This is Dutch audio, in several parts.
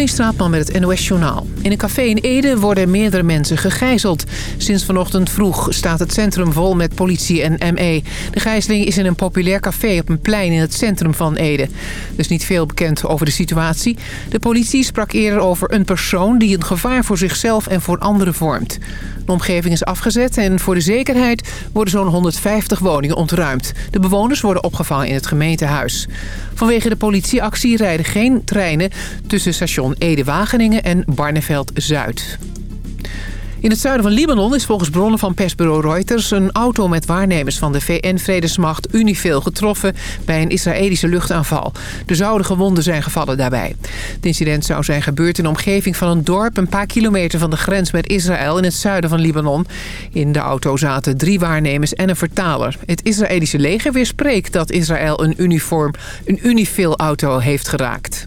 Katrien Straatman met het NOS-journaal. In een café in Ede worden meerdere mensen gegijzeld. Sinds vanochtend vroeg staat het centrum vol met politie en ME. De gijzeling is in een populair café op een plein in het centrum van Ede. Is niet veel bekend over de situatie. De politie sprak eerder over een persoon die een gevaar voor zichzelf en voor anderen vormt. De omgeving is afgezet en voor de zekerheid worden zo'n 150 woningen ontruimd. De bewoners worden opgevangen in het gemeentehuis. Vanwege de politieactie rijden geen treinen tussen station Ede-Wageningen en Barneveld-Zuid. In het zuiden van Libanon is volgens bronnen van persbureau Reuters... een auto met waarnemers van de VN-vredesmacht Unifil getroffen... bij een Israëlische luchtaanval. Er zouden gewonden zijn gevallen daarbij. Het incident zou zijn gebeurd in de omgeving van een dorp... een paar kilometer van de grens met Israël in het zuiden van Libanon. In de auto zaten drie waarnemers en een vertaler. Het Israëlische leger weerspreekt dat Israël een uniform, een Unifil-auto heeft geraakt.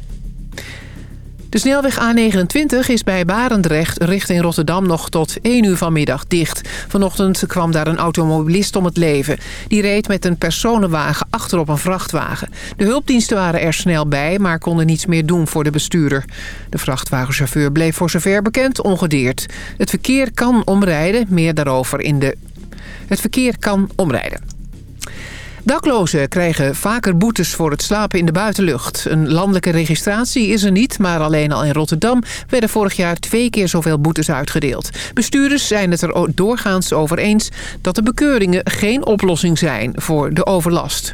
De snelweg A29 is bij Barendrecht richting Rotterdam nog tot 1 uur vanmiddag dicht. Vanochtend kwam daar een automobilist om het leven. Die reed met een personenwagen achterop een vrachtwagen. De hulpdiensten waren er snel bij, maar konden niets meer doen voor de bestuurder. De vrachtwagenchauffeur bleef voor zover bekend ongedeerd. Het verkeer kan omrijden, meer daarover in de... Het verkeer kan omrijden. Daklozen krijgen vaker boetes voor het slapen in de buitenlucht. Een landelijke registratie is er niet, maar alleen al in Rotterdam... werden vorig jaar twee keer zoveel boetes uitgedeeld. Bestuurders zijn het er doorgaans over eens... dat de bekeuringen geen oplossing zijn voor de overlast.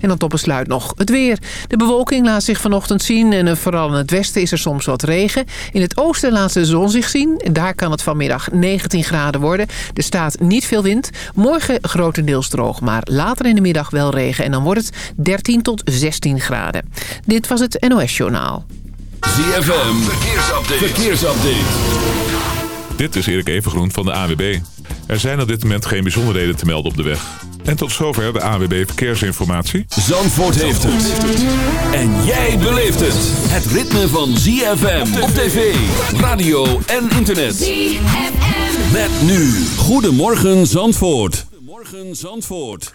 En dan tot besluit nog het weer. De bewolking laat zich vanochtend zien en vooral in het westen is er soms wat regen. In het oosten laat de zon zich zien. Daar kan het vanmiddag 19 graden worden. Er staat niet veel wind. Morgen grotendeels droog, maar later in de middag wel regen. En dan wordt het 13 tot 16 graden. Dit was het NOS Journaal. ZFM, verkeersupdate. verkeersupdate. Dit is Erik Evengroen van de AWB. Er zijn op dit moment geen bijzonderheden te melden op de weg. En tot zover de AWB Verkeersinformatie. Zandvoort heeft het. En jij beleeft het. Het ritme van ZFM op tv, radio en internet. ZFM. Met nu. Goedemorgen Zandvoort. Goedemorgen Zandvoort.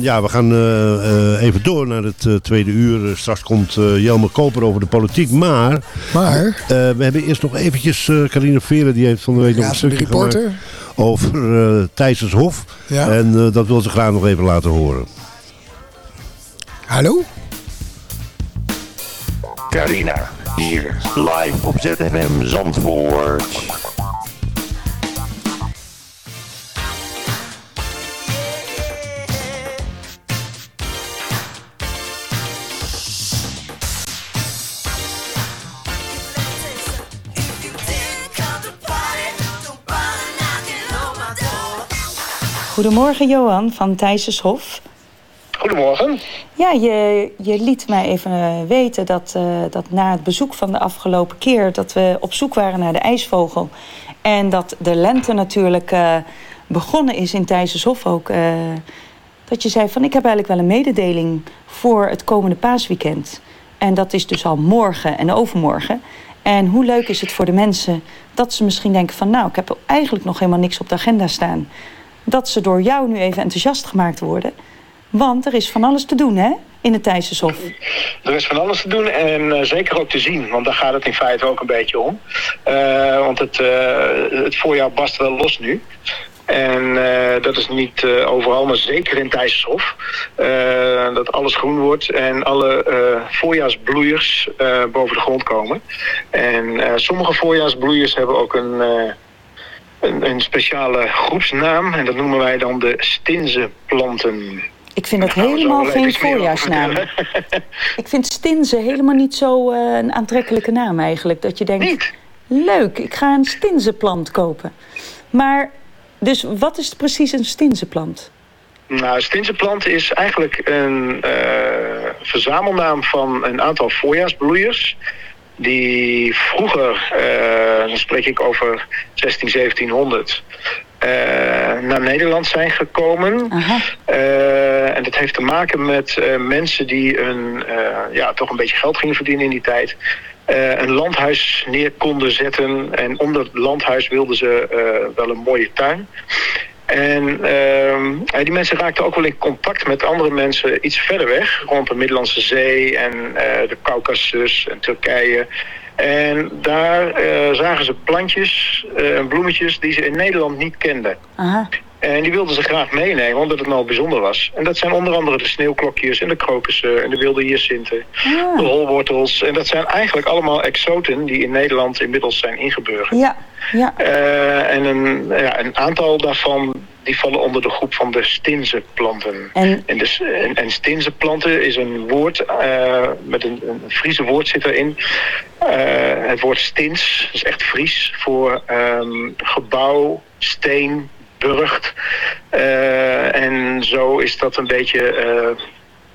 Ja, we gaan uh, uh, even door naar het tweede uur. Straks komt Jelmer Koper over de politiek. Maar, maar? we hebben eerst nog eventjes Carine Veren. Die heeft van de week nog een stukje reporter. over Thijsens Hof. Ja. En dat wil ze graag nog even laten horen. Hallo? Carina, hier live op ZFM Zandvoort. Goedemorgen Johan van Thijsenshof. Goedemorgen. Ja, je, je liet mij even weten dat, uh, dat na het bezoek van de afgelopen keer... dat we op zoek waren naar de ijsvogel. En dat de lente natuurlijk uh, begonnen is in Thijsenshof ook. Uh, dat je zei van ik heb eigenlijk wel een mededeling voor het komende paasweekend. En dat is dus al morgen en overmorgen. En hoe leuk is het voor de mensen dat ze misschien denken van... nou, ik heb eigenlijk nog helemaal niks op de agenda staan. Dat ze door jou nu even enthousiast gemaakt worden. Want er is van alles te doen, hè? In het Thijsenshof. Er is van alles te doen en uh, zeker ook te zien. Want daar gaat het in feite ook een beetje om. Uh, want het, uh, het voorjaar barst wel los nu. En dat is niet overal, maar zeker in Thijsenshof. Uh, dat alles groen wordt en alle voorjaarsbloeiers boven de grond komen. En sommige voorjaarsbloeiers hebben ook een, een, een, speciale groepsnaam. En dat noemen wij dan de stinzenplanten. Ik vind dat helemaal geen voorjaarsnaam. Ik vind stinzen helemaal niet zo een aantrekkelijke naam eigenlijk. Dat je denkt, niet? leuk, ik ga een stinzenplant kopen. Maar dus wat is precies een stinzenplant? Nou, een stinzenplant is eigenlijk een uh, verzamelnaam van een aantal voorjaarsbloeiers. Die vroeger, uh, dan spreek ik over 16, 1700, uh, naar Nederland zijn gekomen. Uh, en dat heeft te maken met mensen die een, ja, toch een beetje geld gingen verdienen in die tijd. Een landhuis neer konden zetten. En om dat landhuis wilden ze wel een mooie tuin. En uh, die mensen raakten ook wel in contact met andere mensen iets verder weg. Rond de Middellandse Zee en de Caucasus en Turkije. En daar zagen ze plantjes en bloemetjes die ze in Nederland niet kenden. Aha. En die wilden ze graag meenemen, omdat het nou bijzonder was. En dat zijn onder andere de sneeuwklokjes en de krokussen en de wilde hyacinten. Ah. De holwortels. En dat zijn eigenlijk allemaal exoten die in Nederland inmiddels zijn ingeburgerd. Ja, ja. Uh, en een, ja, een aantal daarvan die vallen onder de groep van de stinzenplanten. En, en, de, en, en stinzenplanten is een woord, uh, met een, een Friese woord zit erin. Uh, het woord stins, is echt Fries, voor um, gebouw, steen, burcht. Uh, en zo is dat een beetje uh,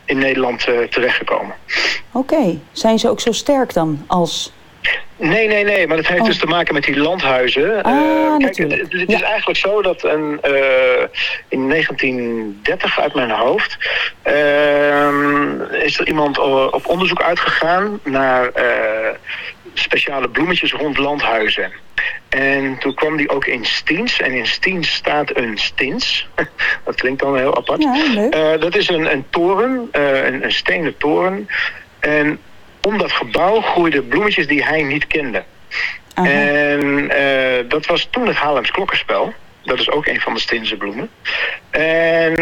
in Nederland uh, terechtgekomen. Oké, okay. zijn ze ook zo sterk dan als... Nee, nee, nee, maar dat heeft oh. dus te maken met die landhuizen. Ah, kijk, het, het, het ja. is eigenlijk zo dat een, in 1930 uit mijn hoofd is er iemand op onderzoek uitgegaan naar speciale bloemetjes rond landhuizen. En toen kwam die ook in Stiens. En in Stiens staat een stins. dat klinkt dan heel apart. Ja, uh, dat is een, een toren, uh, een, een stenen toren. En om dat gebouw groeiden bloemetjes die hij niet kende. Aha. En uh, dat was toen het Haarlems klokkenspel. Dat is ook een van de Stinse bloemen. En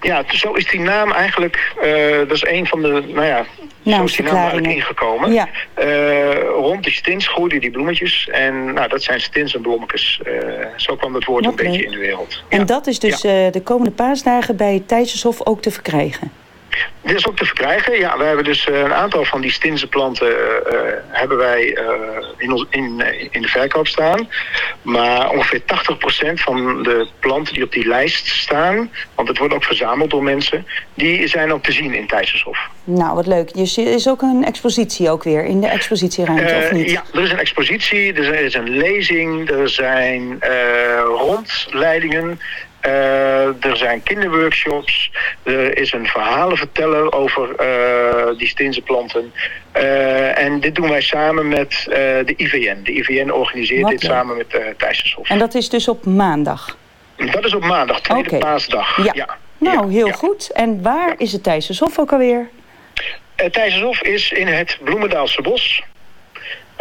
ja, zo is die naam eigenlijk, uh, dat is een van de, nou ja, zo is die naam eigenlijk ingekomen. Ja. Uh, rond die stins groeiden die bloemetjes en nou, dat zijn stins en blommetjes. Uh, zo kwam het woord een beetje in de wereld. En ja. dat is dus Ja. de komende paasdagen bij Thijsenshof ook te verkrijgen? Dit is ook te verkrijgen. Ja, we hebben dus een aantal van die stinzenplanten uh, hebben wij uh, in, ons, in, in de verkoop staan. Maar ongeveer 80% van de planten die op die lijst staan, want het wordt ook verzameld door mensen, die zijn ook te zien in Thijsenshof. Nou, wat leuk. Dus er is ook een expositie ook weer in de expositieruimte, of niet? Ja, er is een expositie, er is een lezing, er zijn rondleidingen. Uh, er zijn kinderworkshops. Er is een verhalenverteller over uh, die stinzenplanten. Uh, en dit doen wij samen met de IVN. De IVN organiseert Wat dit leuk. samen met uh, Thijsenshof. En dat is dus op maandag? Dat is op maandag, tweede paasdag. Ja. ja. Nou, heel ja. goed. En waar is het Thijsenshof ook alweer? Uh, Thijsenshof is in het Bloemendaalse bos.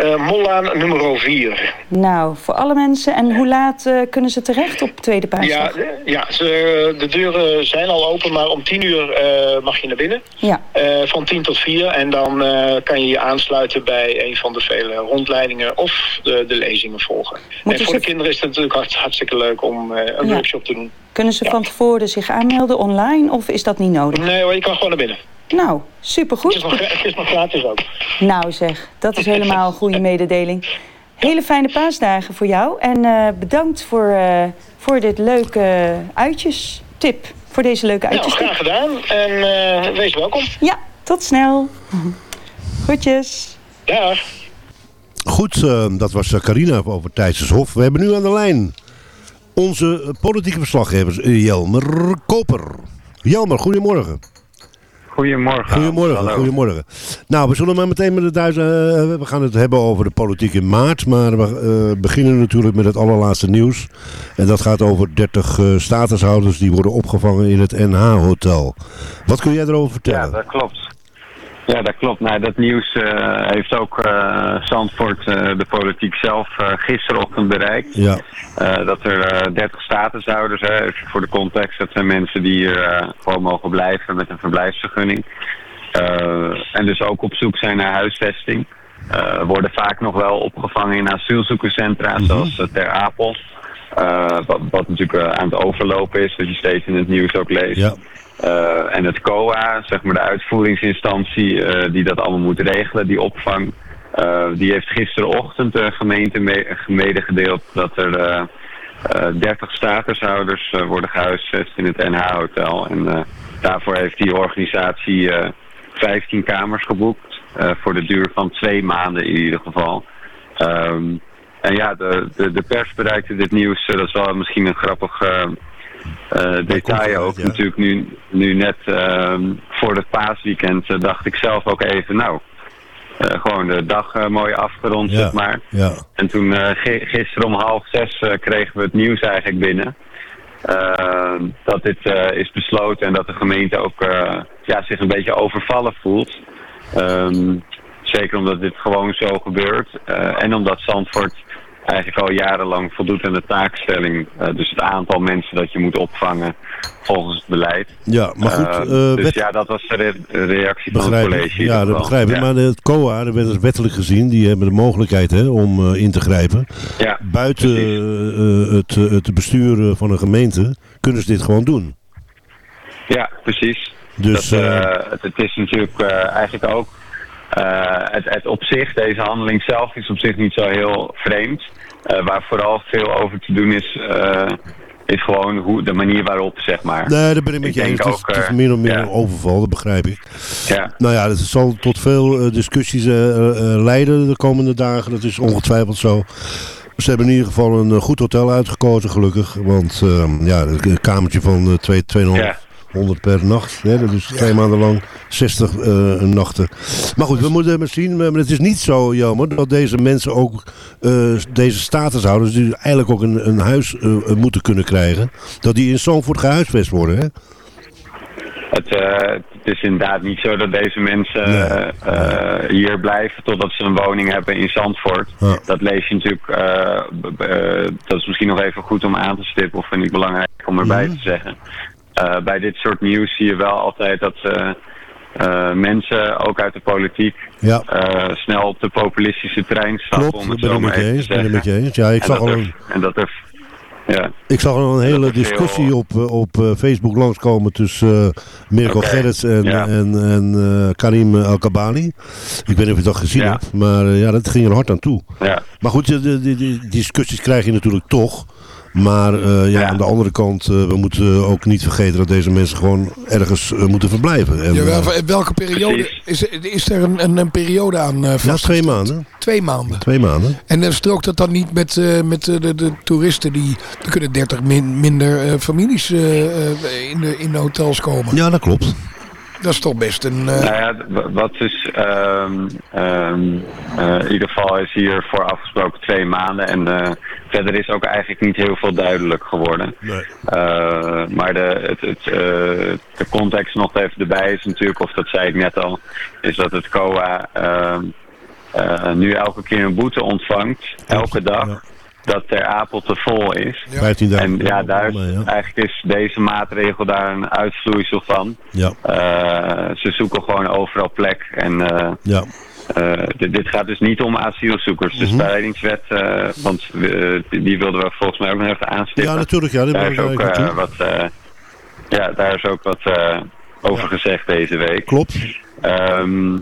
Uh, Mollaan nummer 4. Nou, voor alle mensen. En hoe laat uh, kunnen ze terecht op Tweede Ja, Paasdag? de- ja ze, de deuren zijn al open, maar om 10 uur uh, mag je naar binnen. Ja. Van 10 tot 4. En dan kan je je aansluiten bij een van de vele rondleidingen of de, de lezingen volgen. En voor ze- de kinderen is het natuurlijk hart, hartstikke leuk om een Ja. workshop te doen. Kunnen ze Ja. van tevoren zich aanmelden online of is dat niet nodig? Nee hoor, je kan gewoon naar binnen. Nou, Het is supergoed. nog, het is nog gratis ook. Nou zeg, dat is helemaal een goede mededeling. hele fijne paasdagen voor jou. En uh, bedankt voor, uh, voor dit leuke uitjes-tip. Voor deze leuke uitjes. Nou, graag gedaan. En uh, wees welkom. Ja, tot snel. Groetjes. Dag. Goed, dat was Carina over Thijsenshof. We hebben nu aan de lijn onze politieke verslaggever Jelmer Koper. Jelmer, goedemorgen. Goedemorgen. Goedemorgen, goedemorgen. Nou, we zullen maar meteen met het duizen. Uh, we gaan het hebben over de politiek in maart. Maar we uh, beginnen natuurlijk met het allerlaatste nieuws. En dat gaat over 30 uh, statushouders die worden opgevangen in het NH-hotel. Wat kun jij erover vertellen? Ja, dat klopt. Ja, dat klopt. Nou, dat nieuws uh, heeft ook uh, Zandvoort, uh, de politiek zelf, gisterochtend bereikt. Ja. dat er 30 statushouders, hè, even voor de context, dat zijn mensen die hier gewoon mogen blijven met een verblijfsvergunning. en dus ook op zoek zijn naar huisvesting. worden vaak nog wel opgevangen in asielzoekerscentra, mm -hmm. zoals Ter Apel. Wat, wat, natuurlijk aan het overlopen is, wat je steeds in het nieuws ook leest. Ja. Uh, en het COA, zeg maar de uitvoeringsinstantie uh, die dat allemaal moet regelen, die opvang, uh, die heeft gisterenochtend de gemeente me medegedeeld dat er 30 statushouders worden gehuisvest in het NH-hotel. En daarvoor heeft die organisatie 15 kamers geboekt, voor de duur van twee maanden in ieder geval. Um, en ja, de, de, de pers bereikte dit nieuws, dat is wel misschien een grappig uh, detail ook. Ja. Natuurlijk nu, nu net uh, voor het paasweekend uh, dacht ik zelf ook even, nou, gewoon de dag mooi afgerond, ja. zeg maar. Ja. En toen gisteren om half zes kregen we het nieuws eigenlijk binnen. dat dit is besloten en dat de gemeente ook ja, zich een beetje overvallen voelt. Um, zeker omdat dit gewoon zo gebeurt. en omdat Zandvoort eigenlijk al jarenlang voldoet aan de taakstelling. Uh, dus het aantal mensen dat je moet opvangen volgens het beleid. Ja, maar goed. Uh, uh, dus wet... ja, dat was de re reactie begrijp van het college. Ja, dat begrijp ik. Ja. Maar het COA, dat het wettelijk gezien, die hebben de mogelijkheid hè, om in te grijpen. Ja, Buiten het, het bestuur van een gemeente kunnen ze dit gewoon doen. Ja, precies. Dus, dat, het, het, is natuurlijk eigenlijk ook het, het op zich, deze handeling zelf is op zich niet zo heel vreemd. Uh, waar vooral veel over te doen is, uh, is gewoon hoe, de manier waarop, zeg maar. Nee, dat ben ik met je eens. Het, is, het is meer of meer ja. een overval, dat begrijp ik. Ja. Nou ja, het zal tot veel discussies leiden de komende dagen. Dat is ongetwijfeld zo. Ze hebben in ieder geval een goed hotel uitgekozen, gelukkig. Want ja, een kamertje van 2,5 ja. 100 per nacht. Hè? Dat is twee maanden lang 60 uh, nachten. Maar goed, we moeten maar zien. Maar het is niet zo jammer dat deze mensen ook, uh, deze statushouders, die eigenlijk ook een, een huis uh, moeten kunnen krijgen, dat die in Zandvoort gehuisvest worden. Hè? Het, het, is inderdaad niet zo dat deze mensen nee. hier blijven totdat ze een woning hebben in Zandvoort. Ja. Dat lees je natuurlijk, dat is misschien nog even goed om aan te stippen of vind ik belangrijk om erbij te zeggen. Uh, bij dit soort nieuws zie je wel altijd dat uh, uh, mensen, ook uit de politiek, ja. snel op de populistische trein stappen. Klopt, om het ben zo maar even eens. te Ben ik met je eens. Ja, ik En zag al een, En dat er... Ja, ik zag al een hele discussie op, eh, op eh, Facebook langskomen tussen eh Mirko Gerrits en, ja. en, en eh, Karim El-Kabali. Ik weet niet of je dat gezien Ja. hebt, maar eh, ja, dat ging er hard aan toe. ja. Maar goed, de, de discussies krijg je natuurlijk toch. Maar eh, ja, Ja. aan de andere kant, eh, we moeten ook niet vergeten dat deze mensen gewoon ergens eh, moeten verblijven. En, Ja, wel, in welke periode is, is er een, een, een periode aan uh, ja, twee maanden. Twee maanden. Twee maanden. En dan strookt dat dan niet met, eh, met de, de toeristen die... Er kunnen 30 min, minder eh, families in, de, in de hotels komen. Ja, dat klopt. Dat is toch best een... eh, Nou ja, wat is... ehm, ehm, eh, in ieder geval is hier voor afgesproken twee maanden. En eh, verder is ook eigenlijk niet heel veel duidelijk geworden. Nee. Eh, maar de, het, het, eh, de context nog even erbij is natuurlijk, of dat zei ik net al, is dat het COA ehm, eh, nu elke keer een boete ontvangt, elke dag, Ja. Dat Ter Apel te vol is. 15.000 En ja, daar ja. eigenlijk is deze maatregel daar een uitvloeisel van. Ja, Eh, ze zoeken gewoon overal plek. En eh, ja. eh, dit, dit gaat dus niet om asielzoekers. Mhm. De spreidingswet, want die wilden we volgens mij ook nog even aanstippen. ja, natuurlijk. Ja, daar, is ook, wat, ja, daar is ook wat over Ja. gezegd deze week. Klopt. Ehm,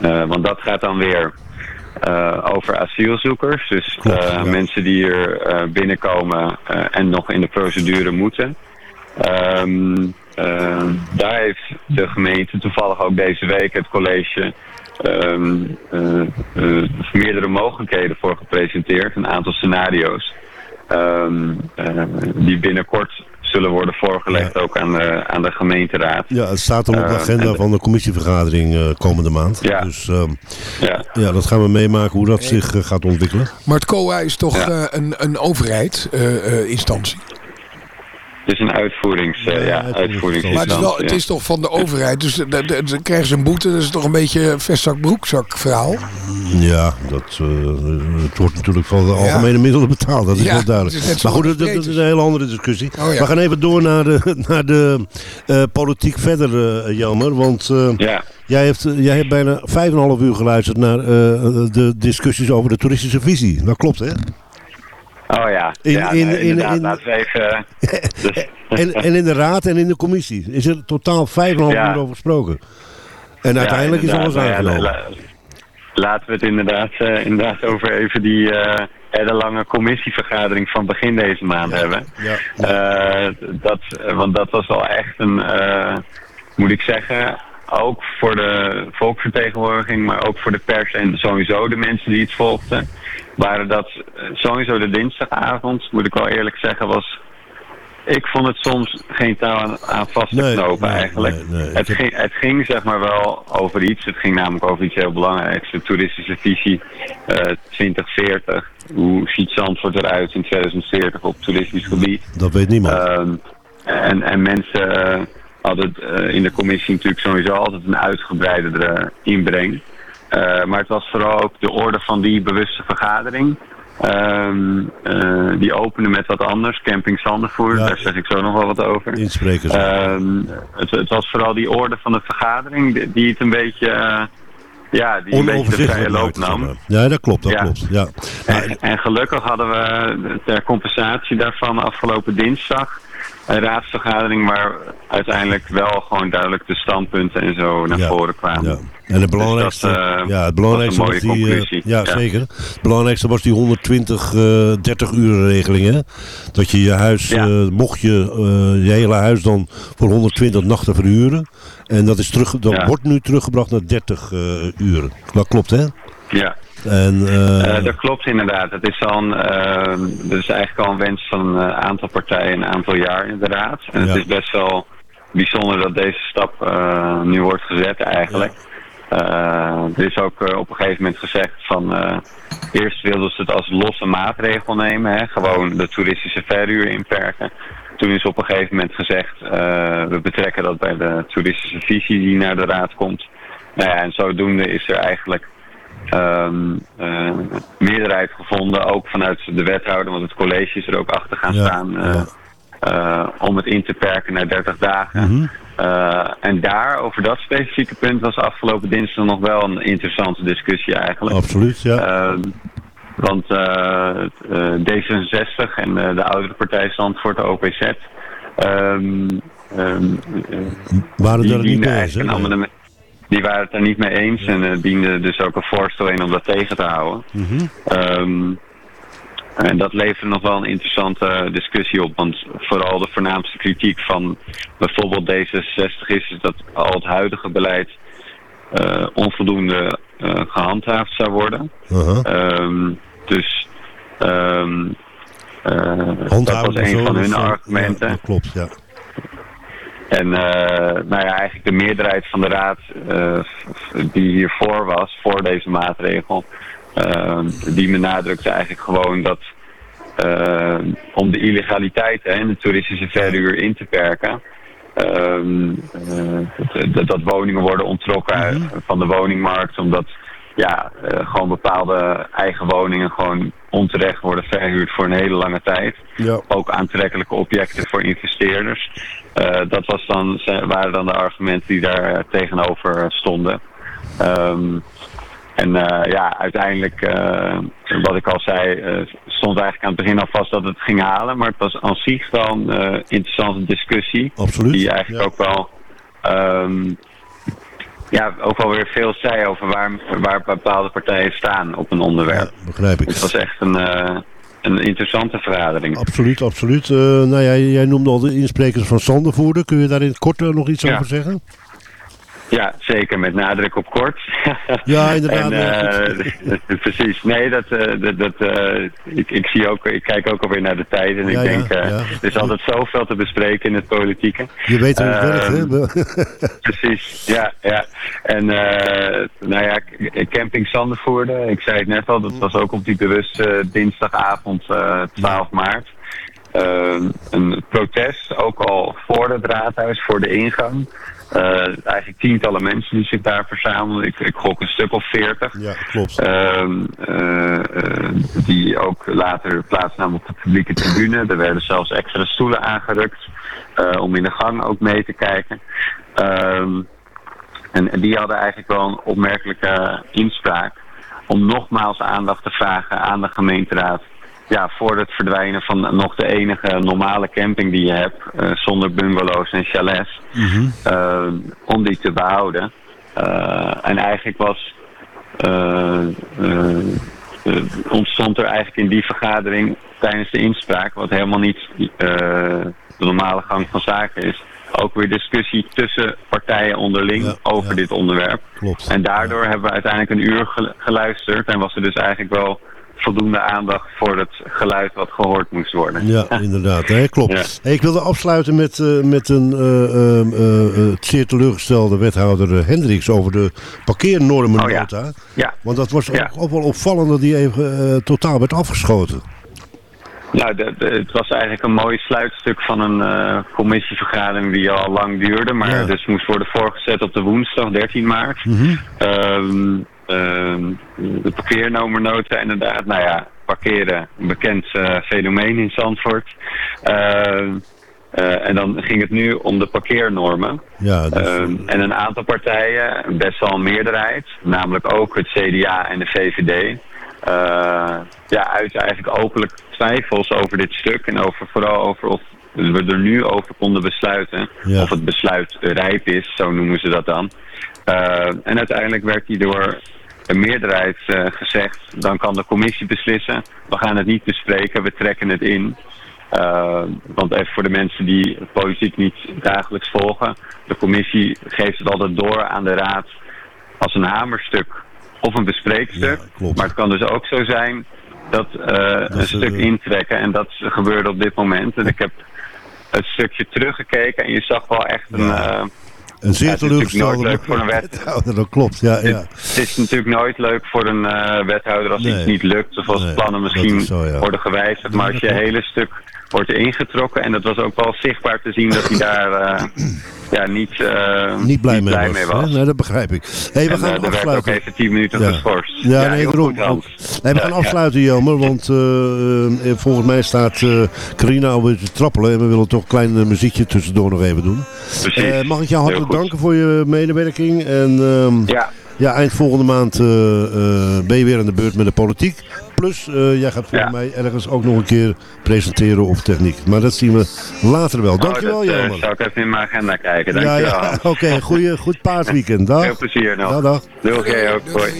eh, want dat gaat dan weer over asielzoekers. Dus mensen die hier binnenkomen en nog in de procedure moeten. Ehm, daar heeft de gemeente toevallig ook deze week het college ehm, meerdere mogelijkheden voor gepresenteerd. Een aantal scenario's. Ehm, die binnenkort zullen worden voorgelegd ook aan de, aan de gemeenteraad. Ja, het staat dan op de Eh, agenda en- van de commissievergadering eh, komende maand. Ja. Dus ehm, Ja. ja, dat gaan we meemaken hoe dat zich eh, gaat ontwikkelen. Maar het COA is toch eh, een, een overheidsinstantie? Het is een uitvoerings, eh, ja, maar uitvoeringsinstantie. het is, wel, het is toch van de overheid, dus dan krijgen ze een boete. Dat is toch een beetje een vestzak-broekzak verhaal? Ja, dat, eh, het wordt natuurlijk van de algemene middelen betaald. Dat is Ja, wel duidelijk. maar goed, dat, dat is een hele andere discussie. Oh ja. We gaan even door naar de, naar de eh, politiek verder, eh Jelmer. Want eh, jij, heeft, eh, jij hebt bijna vijf en een half uur geluisterd naar eh, de discussies over de toeristische visie. Dat klopt, hè? Oh ja, In- ja in- nee, in- even... dus- En, en in de raad en in de commissie is er totaal vijf en een half Ja. uur over gesproken. En Ja, uiteindelijk is alles. Nou ja, aangenomen. la- la- laten we het inderdaad, eh, inderdaad over even die eh, hele lange commissievergadering van begin deze maand hebben. Eh, dat, want dat was wel echt een, moet ik zeggen, ook voor de volksvertegenwoordiging, maar ook voor de pers en sowieso de mensen die het volgden, waren dat eh, sowieso de dinsdagavond, moet ik wel eerlijk zeggen, was ik vond het soms geen touw aan, aan vast te Nee, knopen nee, eigenlijk. nee. Het, ging, het ging zeg maar wel over iets. Het ging namelijk over iets heel belangrijks. De toeristische visie eh 2040. Hoe ziet Zandvoort eruit in 2040 op toeristisch gebied? Dat weet niemand. Ehm, en, en mensen eh, hadden eh, in de commissie natuurlijk sowieso altijd een uitgebreidere inbreng. Eh, maar het was vooral ook de orde van die bewuste vergadering. Ehm, eh, die opende met wat anders, Camping Zandervoer, daar zeg ik zo nog wel wat over. Insprekers. Ehm, het, het was vooral die orde van de vergadering die, die het een beetje, eh, ja, die een beetje de vrije loop nam. Ja, dat klopt, dat Ja. klopt. Ja. En, en gelukkig hadden we ter compensatie daarvan afgelopen dinsdag een raadsvergadering waar uiteindelijk wel gewoon duidelijk de standpunten en zo naar Ja, voren kwamen. ja. En het belangrijkste, Dus dat, eh, ja, het belangrijkste was die, eh, ja, Ja. zeker. Het belangrijkste was die 120, eh 30 uur regeling. Hè? Dat je je huis, eh, mocht je je hele huis dan voor 120 nachten verhuren. En dat, is terug, dat wordt nu teruggebracht naar 30 eh, uren. Dat klopt hè? Ja. En, eh, Eh, dat klopt inderdaad. Het is, al een, dat is eigenlijk al een wens van een aantal partijen een aantal jaar inderdaad. En Ja. het is best wel bijzonder dat deze stap eh, nu wordt gezet eigenlijk. Eh, er is ook op een gegeven moment gezegd van... eerst wilden ze het als losse maatregel nemen. Hè, gewoon de toeristische verhuur inperken. Toen is op een gegeven moment gezegd... we betrekken dat bij de toeristische visie die naar de raad komt. Nou ja, en zodoende is er eigenlijk ehm, eh, meerderheid gevonden, ook vanuit de wethouder, want het college is er ook achter gaan Ja, staan, eh, eh, om het in te perken naar 30 dagen. Mhm. En daar, over dat specifieke punt, was afgelopen dinsdag nog wel een interessante discussie eigenlijk. Absoluut, ja. Ehm, want eh, eh, D66 en de oudere partij Zandvoort, de OPZ, waren die daar niet eigenlijk hè? Die waren het daar niet mee eens en eh, dienden dus ook een voorstel in om dat tegen te houden. Mhm. Ehm, en dat levert nog wel een interessante discussie op. Want vooral de voornaamste kritiek van bijvoorbeeld D66 is, is dat al het huidige beleid eh, onvoldoende eh, gehandhaafd zou worden. Uh-huh. Ehm, dus ehm, eh, dat was een van hun eh, argumenten. ja, dat klopt, ja. En eh, nou ja, eigenlijk de meerderheid van de raad eh, die hiervoor was, voor deze maatregel, eh, die benadrukte eigenlijk gewoon dat om de illegaliteit in de toeristische verhuur in te perken, ehm, eh, dat, dat woningen worden ontrokken van de woningmarkt, omdat ja, eh, gewoon bepaalde eigen woningen gewoon onterecht worden verhuurd voor een hele lange tijd. Ja. Ook aantrekkelijke objecten voor investeerders. Eh, dat was dan, waren dan de argumenten die daar tegenover stonden. Ehm, en eh, ja, uiteindelijk, wat ik al zei, stond eigenlijk aan het begin al vast dat het ging halen. Maar het was aan zich wel een interessante discussie. Absoluut, Die eigenlijk ook wel ehm, ja, ook wel weer veel zei over waar, waar bepaalde partijen staan op een onderwerp. begrijp ik. Het was echt een, uh, een interessante vergadering. Absoluut, absoluut. Uh, nou ja, jij noemde al de insprekers van Sandervoerder. Kun je daar in het kort nog iets ja. over zeggen? Ja, zeker. Met nadruk op kort. Ja, inderdaad. en, uh, precies. Nee, dat, uh, dat, dat uh, ik, ik, zie ook, ik kijk ook alweer naar de tijd en ja, ik denk, ja, ja. er is altijd zoveel te bespreken in het politieke. Je weet hoe het werkt, hè? precies, ja, ja. En nou ja, camping Zandervoerde, ik zei het net al, dat was ook op die bewuste dinsdagavond 12 maart. Een protest, ook al voor het raadhuis, voor de ingang. Uh, eigenlijk tientallen mensen die zich daar verzamelden. Ik, ik gok een stuk of veertig. Ja, klopt. Uh, uh, die ook later plaatsnamen op de publieke tribune. Er werden zelfs extra stoelen aangerukt om in de gang ook mee te kijken. Ehm, en, en, die hadden eigenlijk wel een opmerkelijke inspraak om nogmaals aandacht te vragen aan de gemeenteraad ja, voor het verdwijnen van nog de enige normale camping die je hebt, uh, zonder bungalows en chalets, mm -hmm. uh, om die te behouden. Uh, en eigenlijk was, ontstond er eigenlijk in die vergadering tijdens de inspraak, wat helemaal niet de normale gang van zaken is, ook weer discussie tussen partijen onderling ja, over ja. dit onderwerp. Klopt. En daardoor hebben we uiteindelijk een uur geluisterd en was er dus eigenlijk wel voldoende aandacht voor het geluid wat gehoord moest worden. Ja, inderdaad. Hè, klopt. Ja. Hey, ik wilde afsluiten met, uh, met een uh, uh, zeer teleurgestelde wethouder Hendricks over de parkeernormennota. Oh, ja. ja. Want dat was ja. ook, ook, wel opvallend dat die even totaal werd afgeschoten. Nou, de, de, het was eigenlijk een mooi sluitstuk van een commissievergadering die al lang duurde. Maar Ja. dus moest worden voorgezet op de woensdag 13 maart. Ehm, de parkeernomernota inderdaad. Nou ja, parkeren, een bekend eh, fenomeen in Zandvoort. Ehm, eh, en dan ging het nu om de parkeernormen. Ja, dus, Ehm, en een aantal partijen, best wel een meerderheid, namelijk ook het CDA en de VVD, eh ja, uiten eigenlijk openlijk twijfels over dit stuk en over, vooral over of we er nu over konden besluiten. Ja. Of het besluit rijp is, zo noemen ze dat dan. Eh, en uiteindelijk werd die door een meerderheid eh, gezegd, dan kan de commissie beslissen. We gaan het niet bespreken, we trekken het in. Uh, want even voor de mensen die politiek niet dagelijks volgen. De commissie geeft het altijd door aan de raad als een hamerstuk of een bespreekstuk. Ja, maar het kan dus ook zo zijn dat, uh, een stuk eh, intrekken. En dat gebeurde op dit moment. En ik heb het stukje teruggekeken en je zag wel echt een... Ja. Een zeer ja, het is natuurlijk teleurgestelde nooit leuk voor een wet. wethouder, dat klopt. Ja, ja. Het is natuurlijk nooit leuk voor een eh, wethouder als Nee. iets niet lukt. Of als Nee, plannen misschien zo, ja. worden gewijzigd. Maar als je hele stuk wordt ingetrokken. En dat was ook wel zichtbaar te zien dat hij daar eh, ja, niet, eh, Niet blij, mee, blij was. mee was. hè? Nee, dat begrijp ik. Hey, we en, gaan er werd ook afsluiten. even 10 minuten Ja. geschorst. Ja, nee, heel daarom. Nee, we gaan Ja, ja. afsluiten, Jelmer, want volgens mij staat Carina alweer te trappelen en we willen toch een klein muziekje tussendoor nog even doen. Precies. Mag ik jou Heel hartelijk goed. danken voor je medewerking en ehm, Ja, ja, eind volgende maand eh, eh, ben je weer aan de beurt met de politiek. Plus, eh, jij gaat volgens Ja. mij ergens ook nog een keer presenteren op techniek. Maar dat zien we later wel. Dankjewel, oh, dat, eh, Jelmer. zou ik even in mijn agenda kijken. Ja, Dankjewel. oké. goeie- goed paasweekend. Dag. Veel plezier nog. Dag, dag. Doeg jij ook. Hoi.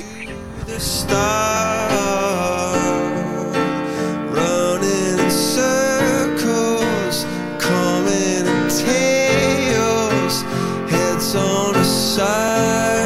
side.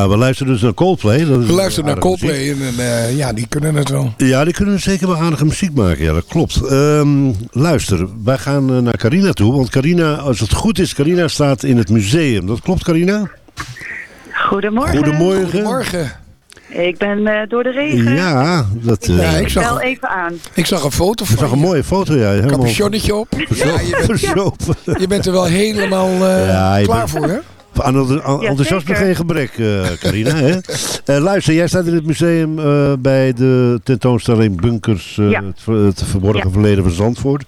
Ja, we luisteren dus naar Coldplay. Dat is We luisteren naar Coldplay en eh, ja, die kunnen het wel. Ja, die kunnen zeker wel aardige muziek maken. Ja, dat klopt. Ehm, luister, wij gaan eh, naar Carina toe. Want Carina, als het goed is, Carina staat in het museum. Dat klopt, Carina? Goedemorgen. Goedemorgen. Goedemorgen. Ik ben eh, door de regen. Ja, dat... eh, Ja, ik Ik zag, bel even aan. ik zag een foto ik van zag een mooie foto, ja. Helemaal Capuchonnetje op. Ja, je, bent, je bent er wel helemaal eh, Ja, klaar bent- voor, hè? Aan enth- aan enthousiasme zeker. geen gebrek, eh, Carina. hè? Eh, luister, jij staat in het museum eh, bij de tentoonstelling Bunkers, eh, Ja. het, ver- het verborgen Ja. verleden van Zandvoort.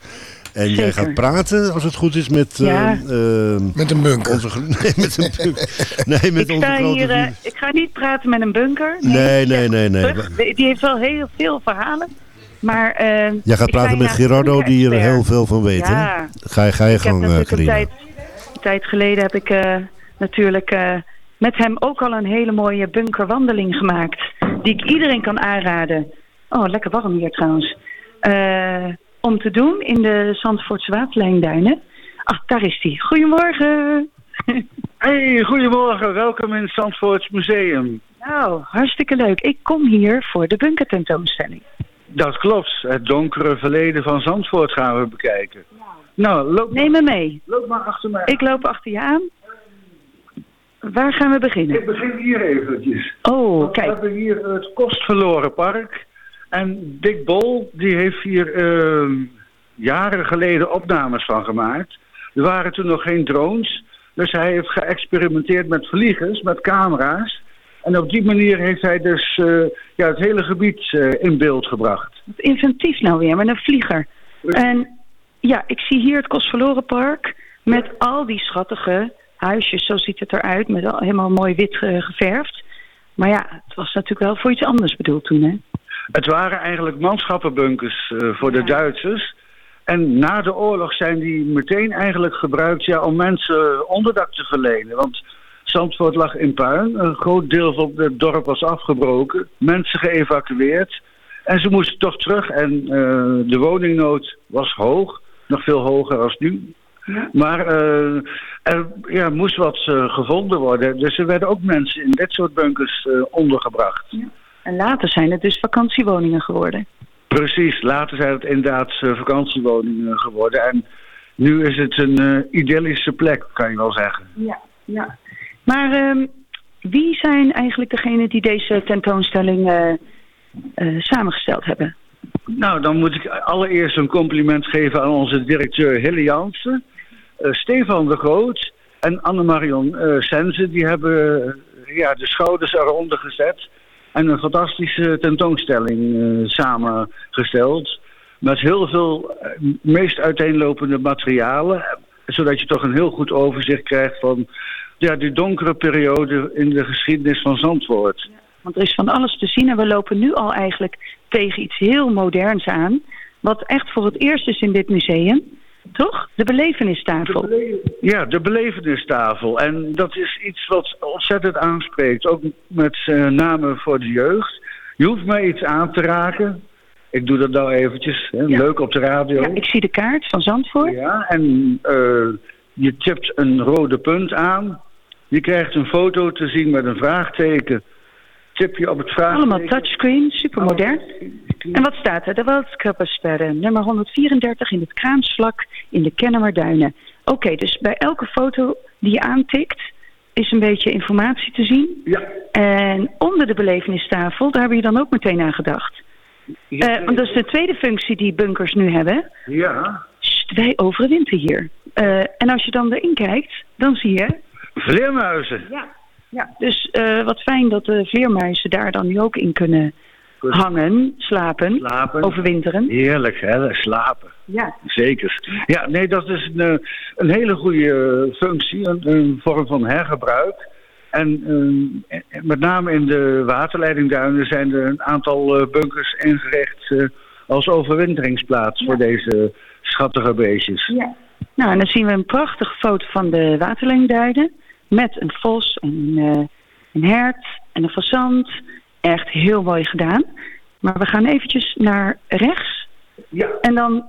En jij gaat praten, als het goed is, met... eh, Ja. eh, Met een bunker. onze, nee, met een bunker. Nee, met Ik onze sta grote hier, ik ga niet praten met een bunker. Nee, nee, nee, nee. Terug. Die die heeft wel heel veel verhalen. Maar, eh, Jij gaat praten hier met Gerardo, die er bunker-expert. heel veel van weet, hè? Ja. Ga je, ga je Ik heb gang, eh, natuurlijk een Carina. tijd, een tijd geleden heb ik eh, natuurlijk eh, met hem ook al een hele mooie bunkerwandeling gemaakt. Die ik iedereen kan aanraden. Oh, lekker warm hier trouwens. Eh, om te doen in de Zandvoortse Waterlijnduinen. Ach, daar is hij. Goedemorgen. Hey, goedemorgen. Welkom in het Zandvoorts Museum. Nou, hartstikke leuk. Ik kom hier voor de bunkertentoonstelling. Dat klopt. Het donkere verleden van Zandvoort gaan we bekijken. Nou, loop, Neem me mee. loop maar achter mij. Ik loop achter je aan. Waar gaan we beginnen? Ik begin hier eventjes. Oh, We kijk. hebben hier het Kostverloren Park. En Dick Bol, die heeft hier eh, jaren geleden opnames van gemaakt. Er waren toen nog geen drones. Dus hij heeft geëxperimenteerd met vliegers, met camera's. En op die manier heeft hij dus eh, ja, het hele gebied eh, in beeld gebracht. Wat inventief nou weer, met een vlieger. En ja, ik zie hier het Kostverloren Park met al die schattige huisjes. Zo ziet het eruit, met al, helemaal mooi wit eh, geverfd. Maar ja, het was natuurlijk wel voor iets anders bedoeld toen, hè? Het waren eigenlijk manschappenbunkers eh, voor de Duitsers. En na de oorlog zijn die meteen eigenlijk gebruikt ja, om mensen onderdak te verlenen. Want Zandvoort lag in puin. Een groot deel van het dorp was afgebroken. Mensen geëvacueerd. En ze moesten toch terug. En eh, de woningnood was hoog. Nog veel hoger als nu. Maar eh, er ja, moest wat eh, gevonden worden. Dus er werden ook mensen in dit soort bunkers eh, ondergebracht. En later zijn het dus vakantiewoningen geworden. Precies, later zijn het inderdaad vakantiewoningen geworden. En nu is het een eh, idyllische plek, kan je wel zeggen. Ja, ja. Maar ehm, wie zijn eigenlijk degenen die deze tentoonstelling samengesteld hebben? Nou, dan moet ik allereerst een compliment geven aan onze directeur Hille Jansen, Stefan de Groot en Annemarion eh Sense. Die hebben eh, ja, de schouders eronder gezet en een fantastische tentoonstelling eh, samengesteld. Met heel veel eh, meest uiteenlopende materialen, zodat je toch een heel goed overzicht krijgt van ja, die donkere periode in de geschiedenis van Zandvoort. Want er is van alles te zien en we lopen nu al eigenlijk tegen iets heel moderns aan. Wat echt voor het eerst is in dit museum. Toch? De belevenistafel. Ja, de belevenistafel. En dat is iets wat ontzettend aanspreekt. Ook met uh, name voor de jeugd. Je hoeft mij iets aan te raken. Ik doe dat nou eventjes. Hè, Ja. Leuk op de radio. Ja, ik zie de kaart van Zandvoort. Ja, en eh, je tipt een rode punt aan. Je krijgt een foto te zien met een vraagteken. Tip je op het vraagteken. Allemaal touchscreen, super modern. En wat staat er? De Waldkörpersperre, nummer 134 in het Kraamsvlak in de Kennemerduinen. Oké, dus bij elke foto die je aantikt is een beetje informatie te zien. Ja. En onder de belevenistafel, daar heb je dan ook meteen aan gedacht. Eh, want dat is de tweede functie die bunkers nu hebben. Ja. Sst, wij overwinteren hier. Eh, en als je dan erin kijkt, dan zie je... Vleermuizen. Ja. Ja, dus eh, wat fijn dat de vleermuizen daar dan nu ook in kunnen hangen, slapen, Slapen. overwinteren. Heerlijk, hè? Slapen. Ja. Zeker. Ja, nee, dat is een, eh, een hele goede eh, functie, een, een vorm van hergebruik. En eh, met name in de waterleidingduinen zijn er een aantal bunkers ingericht als overwinteringsplaats voor deze schattige beestjes. Ja. Nou, en dan zien we een prachtige foto van de waterlengduinen met een vos en een, een hert en een fazant. Echt heel mooi gedaan. Maar we gaan eventjes naar rechts. Ja. En dan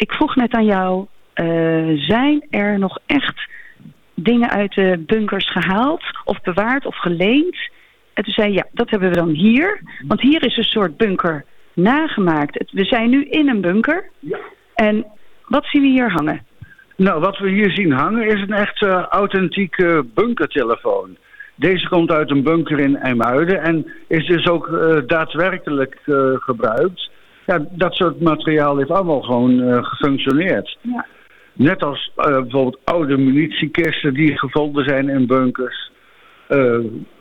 ik vroeg net aan jou, eh, zijn er nog echt dingen uit de bunkers gehaald of bewaard of geleend? En toen zei je, ja, dat hebben we dan hier. Want hier is een soort bunker nagemaakt. We zijn nu in een bunker. En wat zien we hier hangen? Nou, wat we hier zien hangen is een echt eh, authentieke bunkertelefoon. Deze komt uit een bunker in IJmuiden en is dus ook eh, daadwerkelijk eh, gebruikt. Ja, dat soort materiaal heeft allemaal gewoon eh, gefunctioneerd. Ja. Net als bijvoorbeeld oude munitiekisten die gevonden zijn in bunkers.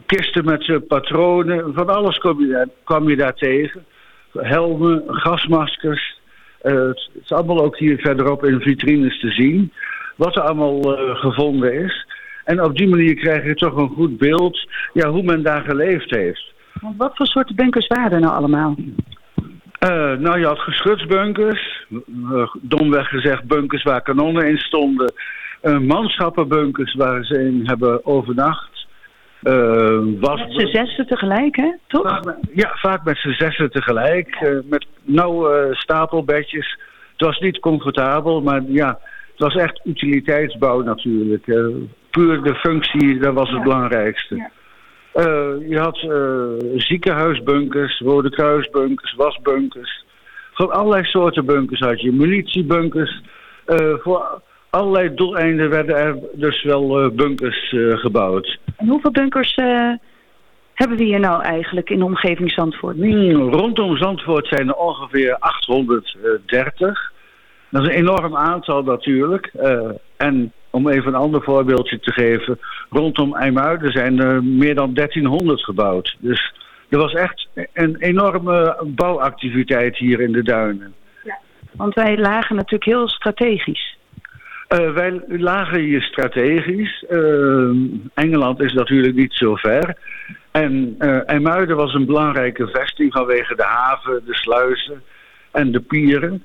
Kisten met patronen, van alles kwam je, daar, kwam je daar tegen. Helmen, gasmaskers. Het is allemaal ook hier verderop in vitrines te zien. Wat er allemaal gevonden is. En op die manier krijg je toch een goed beeld ja, hoe men daar geleefd heeft. Want wat voor soorten bunkers waren er nou allemaal? Eh, nou, je had geschutsbunkers. eh, domweg gezegd bunkers waar kanonnen in stonden. Eh, manschappenbunkers waar ze in hebben overnacht. Was... Met z'n zessen tegelijk, hè? Toch? Ja, vaak met z'n zessen tegelijk. met nauwe stapelbedjes. Het was niet comfortabel, maar ja, het was echt utiliteitsbouw natuurlijk. Puur de functie, dat was het belangrijkste. Eh, je had eh, ziekenhuisbunkers, Rode Kruisbunkers, wasbunkers. Van allerlei soorten bunkers had je. Munitiebunkers. Eh, voor allerlei doeleinden werden er dus wel bunkers gebouwd. En hoeveel bunkers hebben we hier nou eigenlijk in de omgeving Zandvoort? Hmm, rondom Zandvoort zijn er ongeveer 830. Dat is een enorm aantal natuurlijk. En om even een ander voorbeeldje te geven. Rondom IJmuiden zijn er meer dan 1300 gebouwd. Dus er was echt een enorme bouwactiviteit hier in de duinen. Want wij lagen natuurlijk heel strategisch. Eh, wij lagen hier strategisch. Eh, Engeland is natuurlijk niet zo ver. En eh IJmuiden was een belangrijke vesting vanwege de haven, de sluizen en de pieren.